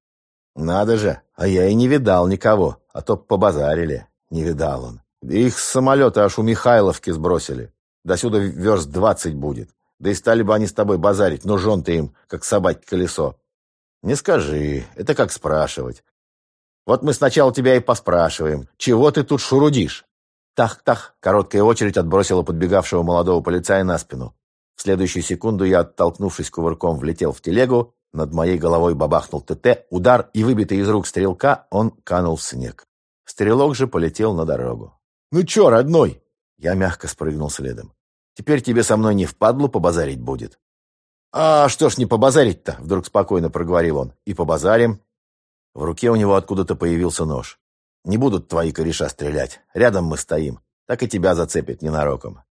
Надо же, а я и не видал никого, а то побазарили. Не видал он. Их с самолета аж у Михайловки сбросили. До сюда верст двадцать будет. Да и стали бы они с тобой базарить, но жен ты им, как собаки колесо. Не скажи, это как спрашивать. Вот мы сначала тебя и поспрашиваем, чего ты тут шурудишь? Тах-тах, короткая очередь отбросила подбегавшего молодого полицая на спину. В следующую секунду я, оттолкнувшись кувырком, влетел в телегу, над моей головой бабахнул ТТ, удар и выбитый из рук стрелка, он канул в снег. Стрелок же полетел на дорогу. «Ну чё, родной?» Я мягко спрыгнул следом. «Теперь тебе со мной не впадлу побазарить будет». «А что ж не побазарить-то?» — вдруг спокойно проговорил он. «И побазарим». В руке у него откуда-то появился нож. «Не будут твои кореша стрелять. Рядом мы стоим. Так и тебя зацепит ненароком».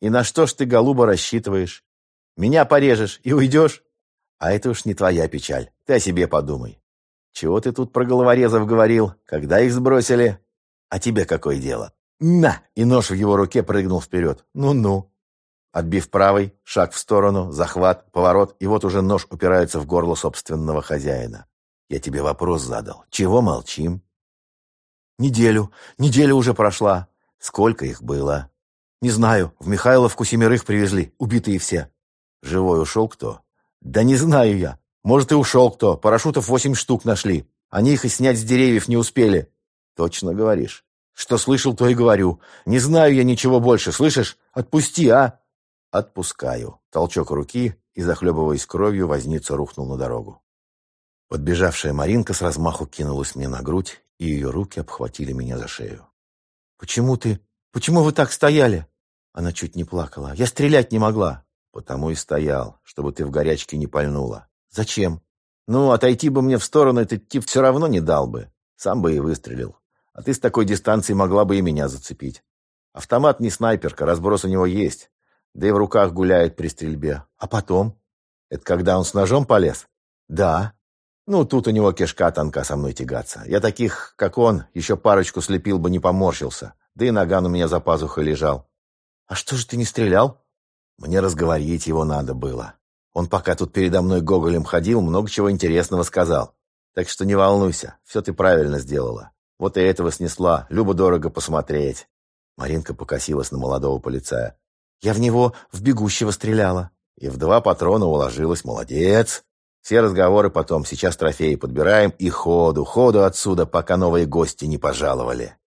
«И на что ж ты, голуба, рассчитываешь? Меня порежешь и уйдешь?» «А это уж не твоя печаль. Ты о себе подумай. Чего ты тут про головорезов говорил? Когда их сбросили? А тебе какое дело?» «На!» И нож в его руке прыгнул вперед. «Ну-ну». Отбив правый, шаг в сторону, захват, поворот, и вот уже нож упирается в горло собственного хозяина. Я тебе вопрос задал. Чего молчим? Неделю. Неделя уже прошла. Сколько их было? Не знаю. В Михайловку семерых привезли. Убитые все. Живой ушел кто? Да не знаю я. Может, и ушел кто. Парашютов восемь штук нашли. Они их и снять с деревьев не успели. Точно говоришь. Что слышал, то и говорю. Не знаю я ничего больше, слышишь? Отпусти, а? Отпускаю. Толчок руки, и, захлебываясь кровью, возница рухнул на дорогу. Подбежавшая Маринка с размаху кинулась мне на грудь, и ее руки обхватили меня за шею. «Почему ты? Почему вы так стояли?» Она чуть не плакала. «Я стрелять не могла». «Потому и стоял, чтобы ты в горячке не пальнула». «Зачем?» «Ну, отойти бы мне в сторону этот тип все равно не дал бы. Сам бы и выстрелил. А ты с такой дистанции могла бы и меня зацепить. Автомат не снайперка, разброс у него есть да и в руках гуляет при стрельбе. А потом? Это когда он с ножом полез? Да. Ну, тут у него кишка тонка со мной тягаться. Я таких, как он, еще парочку слепил бы, не поморщился. Да и наган у меня за пазухой лежал. А что же ты не стрелял? Мне разговорить его надо было. Он пока тут передо мной гоголем ходил, много чего интересного сказал. Так что не волнуйся, все ты правильно сделала. Вот и этого снесла, любо-дорого посмотреть. Маринка покосилась на молодого полицая. Я в него в бегущего стреляла. И в два патрона уложилась. Молодец. Все разговоры потом. Сейчас трофеи подбираем. И ходу, ходу отсюда, пока новые гости не пожаловали.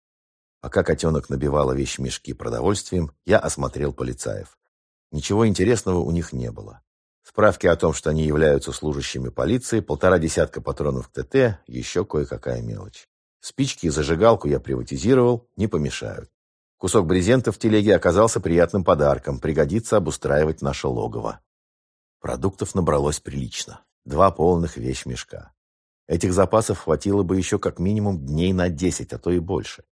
Пока котенок набивала вещмешки продовольствием, я осмотрел полицаев. Ничего интересного у них не было. Справки о том, что они являются служащими полиции, полтора десятка патронов ТТ, еще кое-какая мелочь. Спички и зажигалку я приватизировал, не помешают. Кусок брезента в телеге оказался приятным подарком, пригодится обустраивать наше логово. Продуктов набралось прилично. Два полных вещмешка. Этих запасов хватило бы еще как минимум дней на десять, а то и больше.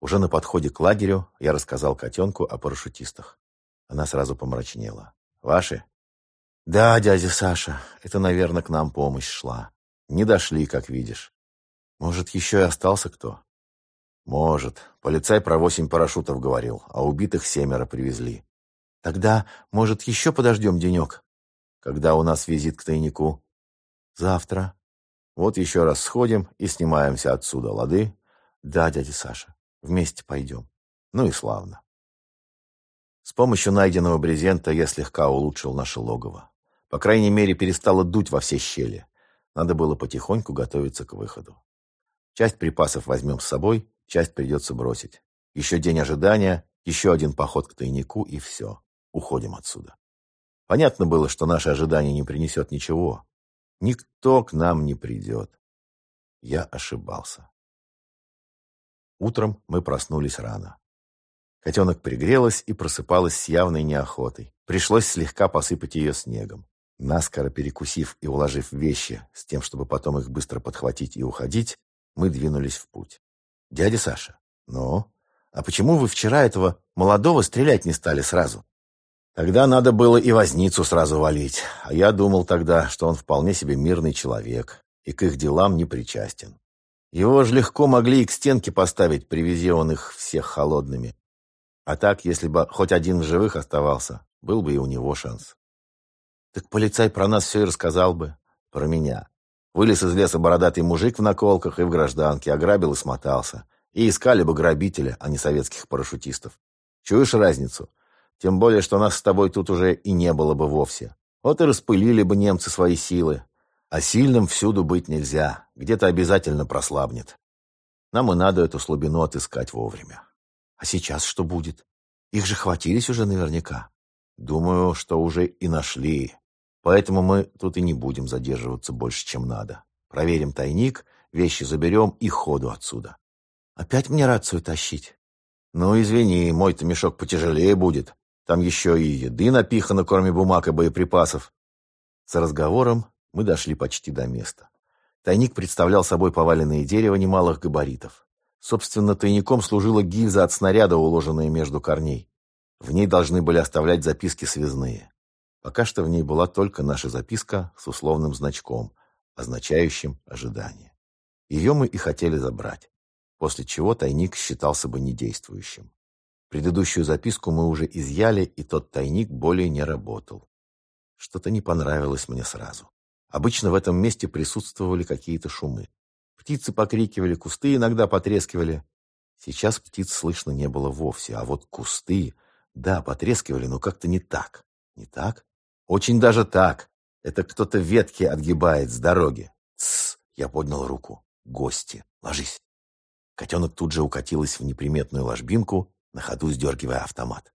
Уже на подходе к лагерю я рассказал котенку о парашютистах. Она сразу помрачнела. «Ваши?» «Да, дядя Саша, это, наверное, к нам помощь шла. Не дошли, как видишь. Может, еще и остался кто?» «Может. Полицай про восемь парашютов говорил, а убитых семеро привезли». «Тогда, может, еще подождем денек?» «Когда у нас визит к тайнику?» «Завтра». «Вот еще раз сходим и снимаемся отсюда, лады?» «Да, дядя Саша. Вместе пойдем». «Ну и славно». С помощью найденного брезента я слегка улучшил наше логово. По крайней мере, перестало дуть во все щели. Надо было потихоньку готовиться к выходу. Часть припасов возьмем с собой, Часть придется бросить. Еще день ожидания, еще один поход к тайнику и все. Уходим отсюда. Понятно было, что наше ожидание не принесет ничего. Никто к нам не придет. Я ошибался. Утром мы проснулись рано. Котенок пригрелась и просыпалась с явной неохотой. Пришлось слегка посыпать ее снегом. Наскоро перекусив и уложив вещи с тем, чтобы потом их быстро подхватить и уходить, мы двинулись в путь. «Дядя Саша, ну, а почему вы вчера этого молодого стрелять не стали сразу?» Тогда надо было и возницу сразу валить, а я думал тогда, что он вполне себе мирный человек и к их делам не причастен. Его же легко могли и к стенке поставить, привези он их всех холодными. А так, если бы хоть один в живых оставался, был бы и у него шанс. Так полицай про нас все и рассказал бы. Про меня. Вылез из леса бородатый мужик в наколках и в гражданке, ограбил и смотался. И искали бы грабителя, а не советских парашютистов. Чуешь разницу? Тем более, что нас с тобой тут уже и не было бы вовсе. Вот и распылили бы немцы свои силы. А сильным всюду быть нельзя. Где-то обязательно прослабнет. Нам и надо эту слабину отыскать вовремя. А сейчас что будет? Их же хватились уже наверняка. Думаю, что уже и нашли. Поэтому мы тут и не будем задерживаться больше, чем надо. Проверим тайник, вещи заберем и ходу отсюда. Опять мне рацию тащить? Ну, извини, мой-то мешок потяжелее будет. Там еще и еды напихано, кроме бумаг и боеприпасов. С разговором мы дошли почти до места. Тайник представлял собой поваленное дерево немалых габаритов. Собственно, тайником служила гильза от снаряда, уложенная между корней. В ней должны были оставлять записки связные. Пока что в ней была только наша записка с условным значком, означающим ожидание. Ее мы и хотели забрать, после чего тайник считался бы недействующим. Предыдущую записку мы уже изъяли, и тот тайник более не работал. Что-то не понравилось мне сразу. Обычно в этом месте присутствовали какие-то шумы. Птицы покрикивали, кусты иногда потрескивали. Сейчас птиц слышно не было вовсе, а вот кусты, да, потрескивали, но как-то не так. Не так? Очень даже так. Это кто-то ветки отгибает с дороги. Тссс, я поднял руку. Гости, ложись. Котенок тут же укатилась в неприметную ложбинку, на ходу сдергивая автомат.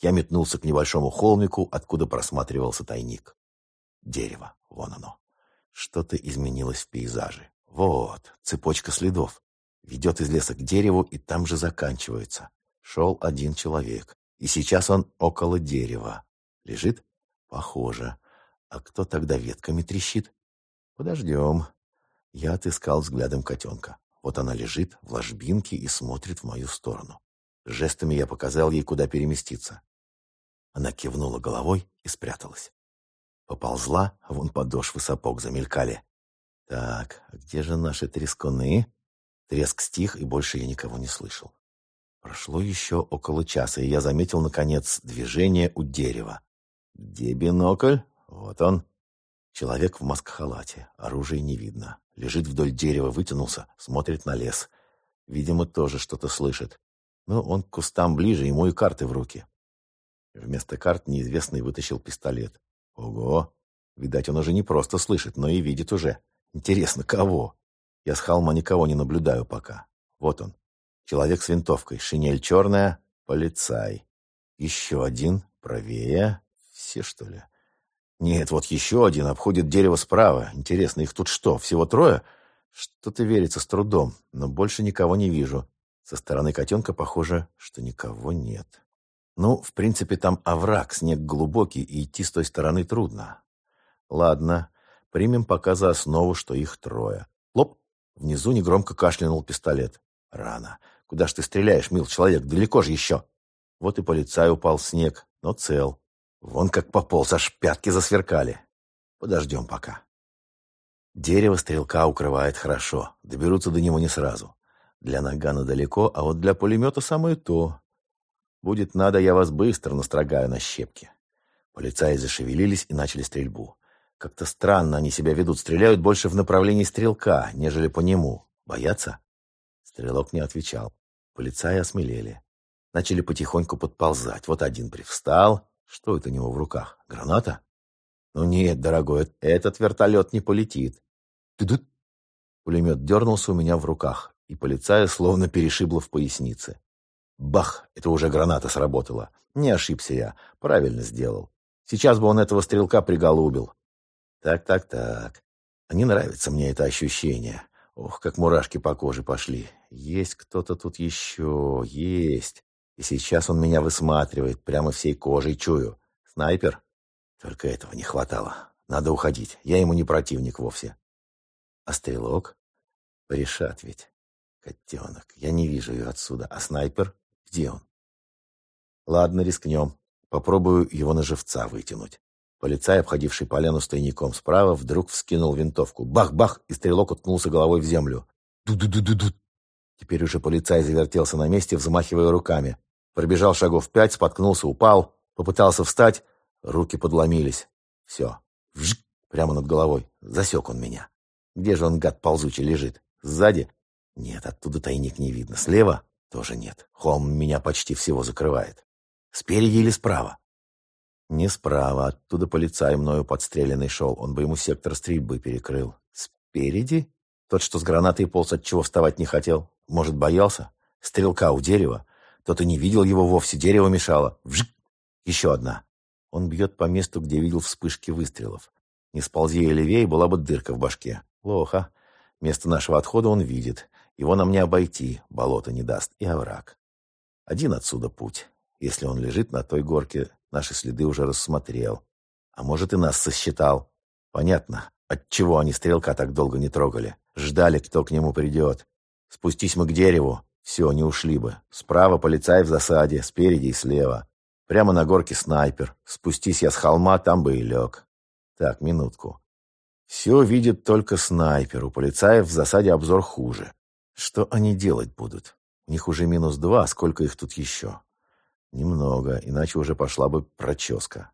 Я метнулся к небольшому холмику, откуда просматривался тайник. Дерево, вон оно. Что-то изменилось в пейзаже. Вот, цепочка следов. Ведет из леса к дереву и там же заканчивается. Шел один человек. И сейчас он около дерева. Лежит? Похоже. А кто тогда ветками трещит? Подождем. Я отыскал взглядом котенка. Вот она лежит в ложбинке и смотрит в мою сторону. Жестами я показал ей, куда переместиться. Она кивнула головой и спряталась. Поползла, а вон подошвы сапог замелькали. Так, а где же наши трескуны? Треск стих, и больше я никого не слышал. Прошло еще около часа, и я заметил, наконец, движение у дерева. Где бинокль? Вот он. Человек в маск-халате, оружия не видно. Лежит вдоль дерева, вытянулся, смотрит на лес. Видимо, тоже что-то слышит. Но он к кустам ближе, ему и карты в руки. Вместо карт неизвестный вытащил пистолет. Ого! Видать, он уже не просто слышит, но и видит уже. Интересно, кого? Я с холма никого не наблюдаю пока. Вот он. Человек с винтовкой, шинель черная, полицай. Еще один, правее. Все, что ли? Нет, вот еще один обходит дерево справа. Интересно, их тут что, всего трое? Что-то верится с трудом, но больше никого не вижу. Со стороны котенка похоже, что никого нет. Ну, в принципе, там овраг, снег глубокий, и идти с той стороны трудно. Ладно, примем пока за основу, что их трое. Лоп! Внизу негромко кашлянул пистолет. Рано. Куда ж ты стреляешь, мил человек? Далеко же еще. Вот и полицай упал снег, но цел. Вон как пополз, аж пятки засверкали. Подождем пока. Дерево стрелка укрывает хорошо. Доберутся до него не сразу. Для нагана далеко, а вот для пулемета самое то. Будет надо, я вас быстро настрогаю на щепки. Полицаи зашевелились и начали стрельбу. Как-то странно они себя ведут, стреляют больше в направлении стрелка, нежели по нему. Боятся? Стрелок не отвечал. Полицаи осмелели. Начали потихоньку подползать. Вот один привстал. Что это у него в руках? Граната? Ну нет, дорогой, этот вертолет не полетит. Тудут. Пулемет дернулся у меня в руках, и полицая словно перешибло в пояснице. Бах! Это уже граната сработала. Не ошибся я. Правильно сделал. Сейчас бы он этого стрелка приголубил. Так, так, так. Не нравится мне это ощущение. Ох, как мурашки по коже пошли. Есть кто-то тут еще. Есть. И сейчас он меня высматривает. Прямо всей кожей чую. Снайпер? Только этого не хватало. Надо уходить. Я ему не противник вовсе. А стрелок? Решат ведь. Котенок. Я не вижу ее отсюда. А снайпер? Где он? Ладно, рискнем. Попробую его на живца вытянуть. Полицай, обходивший поляну с тайником справа, вдруг вскинул винтовку. Бах-бах! И стрелок уткнулся головой в землю. Ду-ду-ду-ду-ду! Теперь уже полицай завертелся на месте, взмахивая руками. Пробежал шагов пять, споткнулся, упал, попытался встать. Руки подломились. Все. Вжик! Прямо над головой. Засек он меня. Где же он, гад ползучий, лежит? Сзади? Нет, оттуда тайник не видно. Слева? Тоже нет. Холм меня почти всего закрывает. Спереди или справа? Не справа. Оттуда полицай мною подстреленный шел. Он бы ему сектор стрельбы перекрыл. Спереди? Тот, что с гранатой полз, от чего вставать не хотел. Может, боялся? Стрелка у дерева. Тот и не видел его вовсе. Дерево мешало. Вжик! Еще одна. Он бьет по месту, где видел вспышки выстрелов. Не сползи я левее, была бы дырка в башке. Плохо. Место нашего отхода он видит. Его нам не обойти, болото не даст, и овраг. Один отсюда путь. Если он лежит на той горке, наши следы уже рассмотрел. А может, и нас сосчитал. Понятно, отчего они стрелка так долго не трогали. Ждали, кто к нему придет. Спустись мы к дереву, все, не ушли бы. Справа полицай в засаде, спереди и слева. Прямо на горке снайпер. Спустись я с холма, там бы и лег. Так, минутку. Все видит только снайпер. У полицаев в засаде обзор хуже. Что они делать будут? У них уже минус два, сколько их тут еще? Немного, иначе уже пошла бы проческа.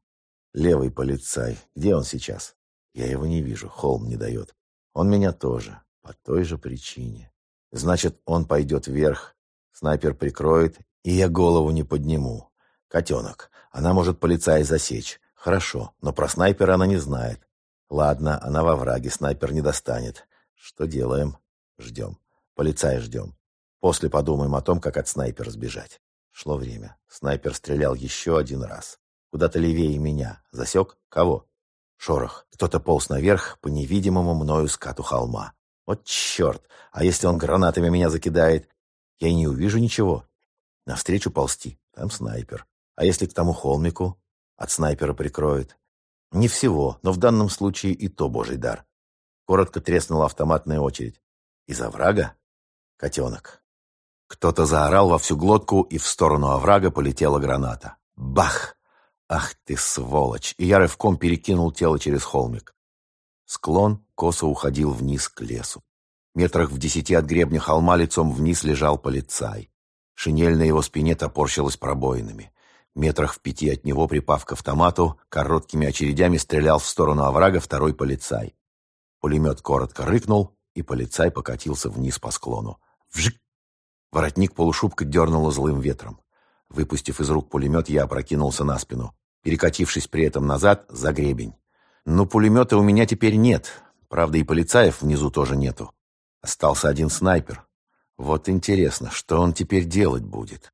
Левый полицай. Где он сейчас? Я его не вижу, холм не дает. Он меня тоже. По той же причине. Значит, он пойдет вверх, снайпер прикроет, и я голову не подниму. Котенок. Она может полицай засечь. Хорошо, но про снайпера она не знает. Ладно, она во враге, снайпер не достанет. Что делаем? Ждем. Полицая ждем. После подумаем о том, как от снайпера сбежать. Шло время. Снайпер стрелял еще один раз. Куда-то левее меня. Засек? Кого? Шорох. Кто-то полз наверх по невидимому мною скату холма. Вот черт! А если он гранатами меня закидает? Я не увижу ничего. Навстречу ползти. Там снайпер. А если к тому холмику? От снайпера прикроет. Не всего, но в данном случае и то божий дар. Коротко треснула автоматная очередь. Из оврага? Котенок. Кто-то заорал во всю глотку, и в сторону оврага полетела граната. Бах! Ах ты сволочь! И я рывком перекинул тело через холмик. Склон косо уходил вниз к лесу. Метрах в десяти от гребня холма лицом вниз лежал полицай. Шинель на его спине топорщилась пробоинами. Метрах в пяти от него, припав к автомату, короткими очередями стрелял в сторону оврага второй полицай. Пулемет коротко рыкнул, и полицай покатился вниз по склону. Вжик! Воротник полушубка дернуло злым ветром. Выпустив из рук пулемет, я опрокинулся на спину, перекатившись при этом назад за гребень. Но пулемета у меня теперь нет. Правда, и полицаев внизу тоже нету. Остался один снайпер. Вот интересно, что он теперь делать будет?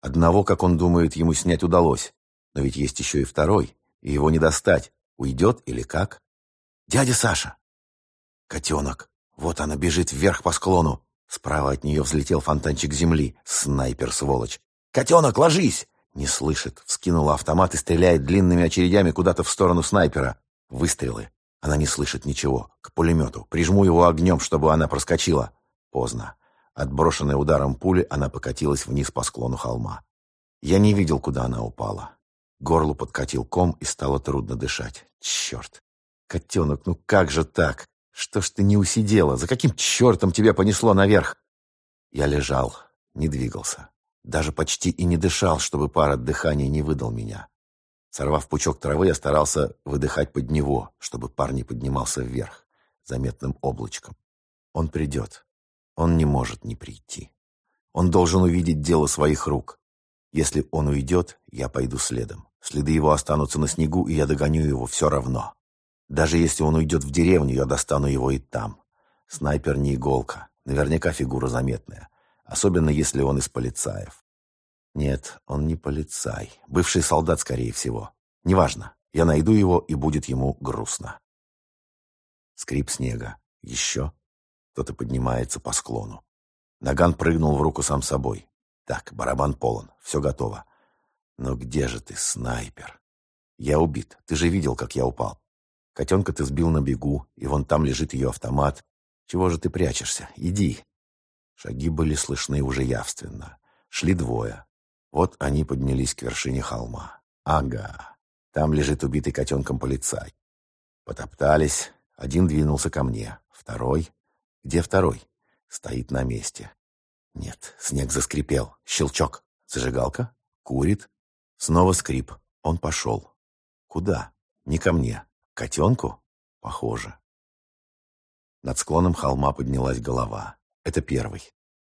Одного, как он думает, ему снять удалось. Но ведь есть еще и второй, и его не достать. Уйдет или как? Дядя Саша! Котенок. Вот она бежит вверх по склону. Справа от нее взлетел фонтанчик земли. Снайпер, сволочь. «Котенок, ложись!» Не слышит. Вскинула автомат и стреляет длинными очередями куда-то в сторону снайпера. Выстрелы. Она не слышит ничего. К пулемету. Прижму его огнем, чтобы она проскочила. Поздно. Отброшенная ударом пули, она покатилась вниз по склону холма. Я не видел, куда она упала. Горлу подкатил ком, и стало трудно дышать. Черт! Котенок, ну как же так? Что ж ты не усидела? За каким чертом тебя понесло наверх? Я лежал, не двигался. Даже почти и не дышал, чтобы пар от дыхания не выдал меня. Сорвав пучок травы, я старался выдыхать под него, чтобы пар не поднимался вверх, заметным облачком. Он придет. Он не может не прийти. Он должен увидеть дело своих рук. Если он уйдет, я пойду следом. Следы его останутся на снегу, и я догоню его все равно. Даже если он уйдет в деревню, я достану его и там. Снайпер не иголка. Наверняка фигура заметная. Особенно, если он из полицаев. Нет, он не полицай. Бывший солдат, скорее всего. Неважно. Я найду его, и будет ему грустно. Скрип снега. Еще. Кто-то поднимается по склону. Наган прыгнул в руку сам собой. Так, барабан полон. Все готово. Но где же ты, снайпер? Я убит. Ты же видел, как я упал. Котенка ты сбил на бегу, и вон там лежит ее автомат. Чего же ты прячешься? Иди. Шаги были слышны уже явственно. Шли двое. Вот они поднялись к вершине холма. Ага, там лежит убитый котенком полицай. Потоптались. Один двинулся ко мне. Второй... Где второй? Стоит на месте. Нет, снег заскрипел. Щелчок. Зажигалка. Курит. Снова скрип. Он пошел. Куда? Не ко мне. К котенку? Похоже. Над склоном холма поднялась голова. Это первый.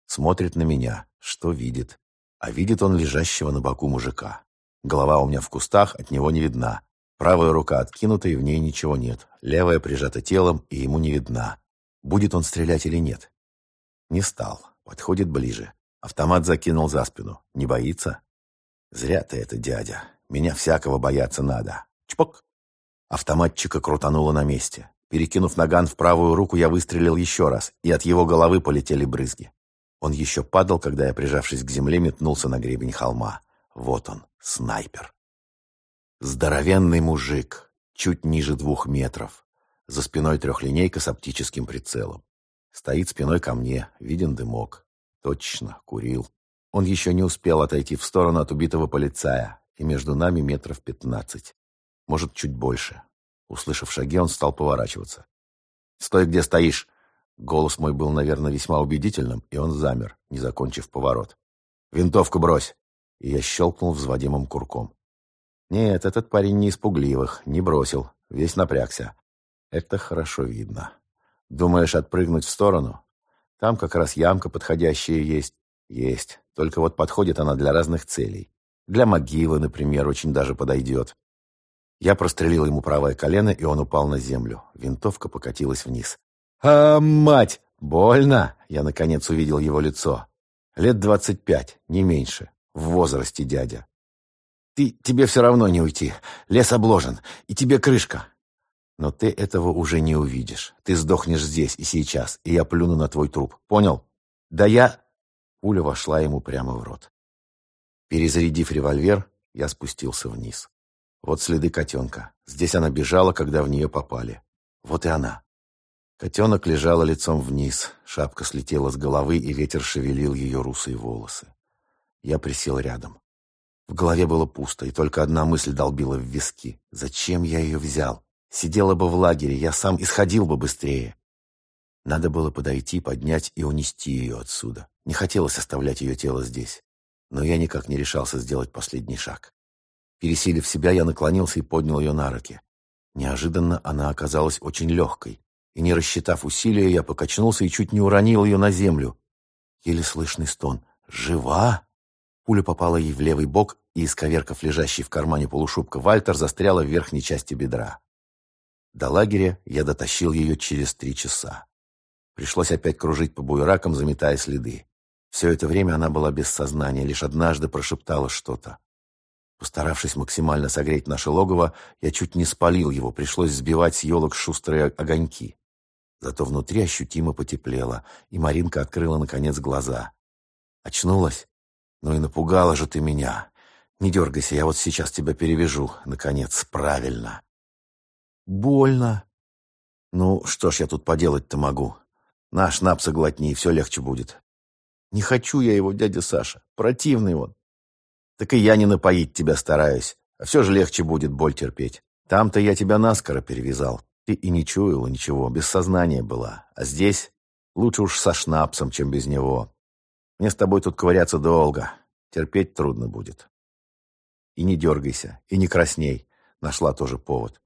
Смотрит на меня. Что видит? А видит он лежащего на боку мужика. Голова у меня в кустах, от него не видна. Правая рука откинута, и в ней ничего нет. Левая прижата телом, и ему не видна. Будет он стрелять или нет? Не стал. Подходит ближе. Автомат закинул за спину. Не боится? Зря ты это, дядя. Меня всякого бояться надо. Чпок! Автоматчика крутануло на месте. Перекинув наган в правую руку, я выстрелил еще раз, и от его головы полетели брызги. Он еще падал, когда я, прижавшись к земле, метнулся на гребень холма. Вот он, снайпер. Здоровенный мужик, чуть ниже двух метров. За спиной трехлинейка с оптическим прицелом. Стоит спиной ко мне, виден дымок. Точно, курил. Он еще не успел отойти в сторону от убитого полицая, и между нами метров пятнадцать. Может, чуть больше. Услышав шаги, он стал поворачиваться. «Стой, где стоишь!» Голос мой был, наверное, весьма убедительным, и он замер, не закончив поворот. «Винтовку брось!» И я щелкнул взводимым курком. Нет, этот парень не испугливых, не бросил, весь напрягся. Это хорошо видно. Думаешь, отпрыгнуть в сторону? Там как раз ямка подходящая есть. Есть, только вот подходит она для разных целей. Для могилы, например, очень даже подойдет. Я прострелил ему правое колено, и он упал на землю. Винтовка покатилась вниз. «А, мать! Больно!» Я, наконец, увидел его лицо. Лет двадцать пять, не меньше. В возрасте дядя. «Ты, тебе все равно не уйти. Лес обложен, и тебе крышка». «Но ты этого уже не увидишь. Ты сдохнешь здесь и сейчас, и я плюну на твой труп. Понял?» «Да я...» Пуля вошла ему прямо в рот. Перезарядив револьвер, я спустился вниз. Вот следы котенка. Здесь она бежала, когда в нее попали. Вот и она. Котенок лежала лицом вниз, шапка слетела с головы, и ветер шевелил ее русые волосы. Я присел рядом. В голове было пусто, и только одна мысль долбила в виски. Зачем я ее взял? Сидела бы в лагере, я сам исходил бы быстрее. Надо было подойти, поднять и унести ее отсюда. Не хотелось оставлять ее тело здесь. Но я никак не решался сделать последний шаг. Пересилив себя, я наклонился и поднял ее на руки. Неожиданно она оказалась очень легкой, и, не рассчитав усилия, я покачнулся и чуть не уронил ее на землю. Еле слышный стон. «Жива?» Пуля попала ей в левый бок, и, исковеркав лежащий в кармане полушубка, Вальтер застряла в верхней части бедра. До лагеря я дотащил ее через три часа. Пришлось опять кружить по буеракам, заметая следы. Все это время она была без сознания, лишь однажды прошептала что-то. Постаравшись максимально согреть наше логово, я чуть не спалил его, пришлось сбивать с елок шустрые огоньки. Зато внутри ощутимо потеплело, и Маринка открыла, наконец, глаза. Очнулась? Ну и напугала же ты меня. Не дергайся, я вот сейчас тебя перевяжу, наконец, правильно. Больно. Ну, что ж я тут поделать-то могу? Наш напса глотни, и все легче будет. Не хочу я его, дядя Саша. Противный он. Так и я не напоить тебя стараюсь. А все же легче будет боль терпеть. Там-то я тебя наскоро перевязал. Ты и не чуяла ничего, без сознания была. А здесь лучше уж со шнапсом, чем без него. Мне с тобой тут ковыряться долго. Терпеть трудно будет. И не дергайся, и не красней. Нашла тоже повод.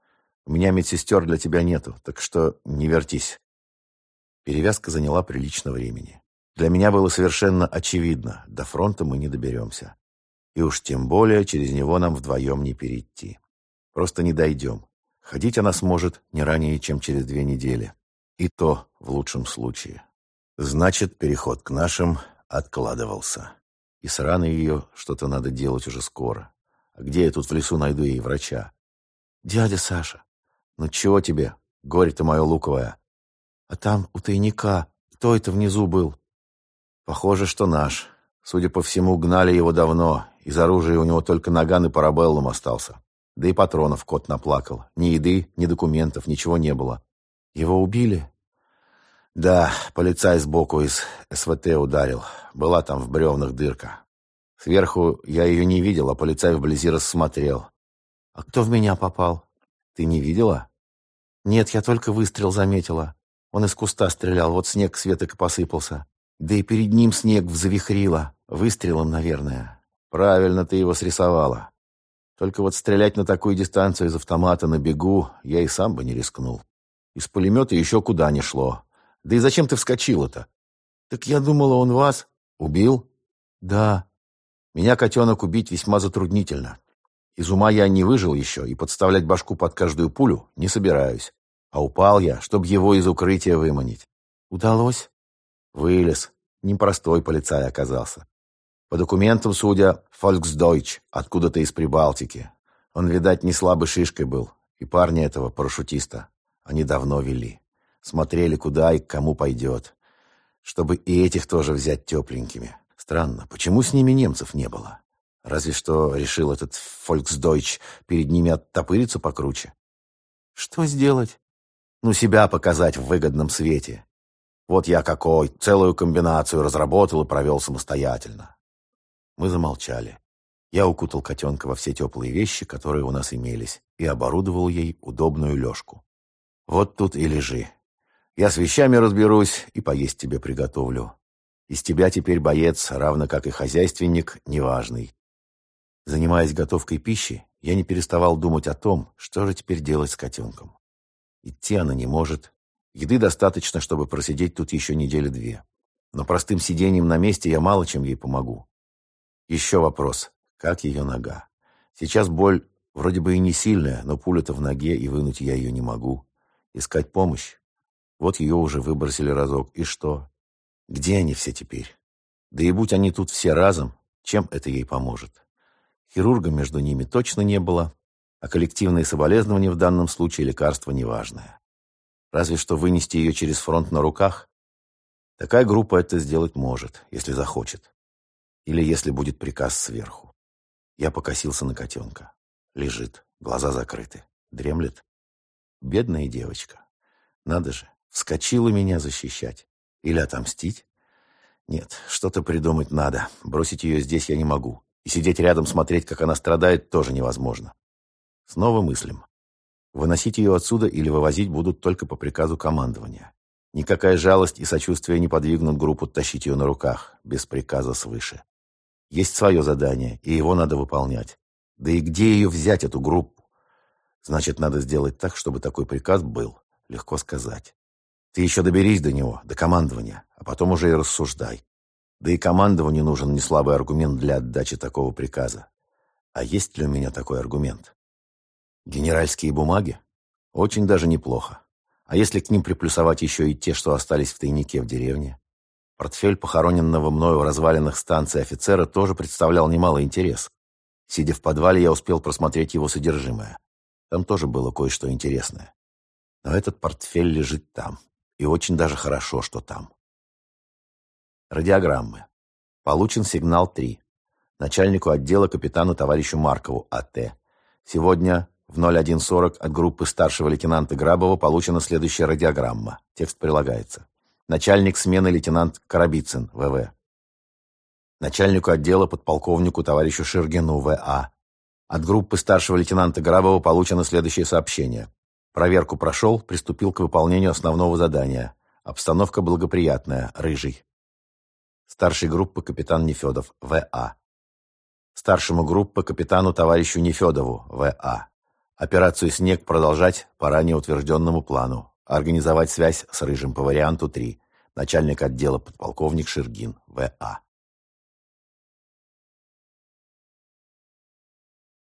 У меня медсестер для тебя нету, так что не вертись. Перевязка заняла прилично времени. Для меня было совершенно очевидно, до фронта мы не доберемся. И уж тем более через него нам вдвоем не перейти. Просто не дойдем. Ходить она сможет не ранее, чем через две недели. И то в лучшем случае. Значит, переход к нашим откладывался. И с раной ее что-то надо делать уже скоро. А где я тут в лесу найду ей врача? Дядя Саша, ну чего тебе? Горе-то мое луковое. А там у тайника кто это внизу был? Похоже, что наш. Судя по всему, гнали его давно, из оружия у него только наган и парабеллум остался. Да и патронов кот наплакал. Ни еды, ни документов, ничего не было. Его убили? Да, полицай сбоку из СВТ ударил. Была там в бревнах дырка. Сверху я ее не видел, а полицай вблизи рассмотрел. А кто в меня попал? Ты не видела? Нет, я только выстрел заметила. Он из куста стрелял, вот снег с посыпался. Да и перед ним снег взавихрило. Выстрелом, наверное. Правильно ты его срисовала. Только вот стрелять на такую дистанцию из автомата на бегу я и сам бы не рискнул. Из пулемета еще куда не шло. Да и зачем ты вскочила-то? Так я думала, он вас убил? Да. Меня, котенок, убить весьма затруднительно. Из ума я не выжил еще, и подставлять башку под каждую пулю не собираюсь. А упал я, чтобы его из укрытия выманить. Удалось? Вылез. Непростой полицай оказался. По документам, судя, Volksdeutsch, откуда-то из Прибалтики. Он, видать, не слабой шишкой был. И парня этого, парашютиста, они давно вели. Смотрели, куда и к кому пойдет. Чтобы и этих тоже взять тепленькими. Странно, почему с ними немцев не было? Разве что решил этот Volksdeutsch перед ними оттопыриться покруче. Что сделать? Ну, себя показать в выгодном свете. Вот я какой, целую комбинацию разработал и провел самостоятельно. Мы замолчали. Я укутал котенка во все теплые вещи, которые у нас имелись, и оборудовал ей удобную лёжку. Вот тут и лежи. Я с вещами разберусь и поесть тебе приготовлю. Из тебя теперь боец, равно как и хозяйственник, неважный. Занимаясь готовкой пищи, я не переставал думать о том, что же теперь делать с котенком. Идти она не может. Еды достаточно, чтобы просидеть тут еще недели две. Но простым сидением на месте я мало чем ей помогу. Еще вопрос. Как ее нога? Сейчас боль вроде бы и не сильная, но пуля-то в ноге, и вынуть я ее не могу. Искать помощь? Вот ее уже выбросили разок. И что? Где они все теперь? Да и будь они тут все разом, чем это ей поможет? Хирурга между ними точно не было, а коллективные соболезнования в данном случае лекарство неважное. Разве что вынести ее через фронт на руках. Такая группа это сделать может, если захочет. Или если будет приказ сверху. Я покосился на котенка. Лежит, глаза закрыты. Дремлет. Бедная девочка. Надо же, вскочила меня защищать. Или отомстить? Нет, что-то придумать надо. Бросить ее здесь я не могу. И сидеть рядом смотреть, как она страдает, тоже невозможно. Снова мыслим. Выносить ее отсюда или вывозить будут только по приказу командования. Никакая жалость и сочувствие не подвигнут группу тащить ее на руках, без приказа свыше. Есть свое задание, и его надо выполнять. Да и где ее взять, эту группу? Значит, надо сделать так, чтобы такой приказ был. Легко сказать. Ты еще доберись до него, до командования, а потом уже и рассуждай. Да и командованию нужен неслабый аргумент для отдачи такого приказа. А есть ли у меня такой аргумент? Генеральские бумаги? Очень даже неплохо. А если к ним приплюсовать еще и те, что остались в тайнике в деревне? Портфель похороненного мною в развалинах станции офицера тоже представлял немалый интерес. Сидя в подвале, я успел просмотреть его содержимое. Там тоже было кое-что интересное. Но этот портфель лежит там. И очень даже хорошо, что там. Радиограммы. Получен сигнал 3. Начальнику отдела капитану товарищу Маркову АТ. Сегодня в 01.40 от группы старшего лейтенанта Грабова получена следующая радиограмма. Текст прилагается. Начальник смены лейтенант Карабицын, ВВ. Начальнику отдела подполковнику товарищу Ширгину, ВА. От группы старшего лейтенанта Грабова получено следующее сообщение. Проверку прошел, приступил к выполнению основного задания. Обстановка благоприятная, рыжий. Старшей группы капитан Нефедов, ВА. Старшему группы капитану товарищу Нефедову, ВА. Операцию «Снег» продолжать по ранее утвержденному плану. Организовать связь с Рыжим по варианту 3. Начальник отдела подполковник Ширгин, В.А.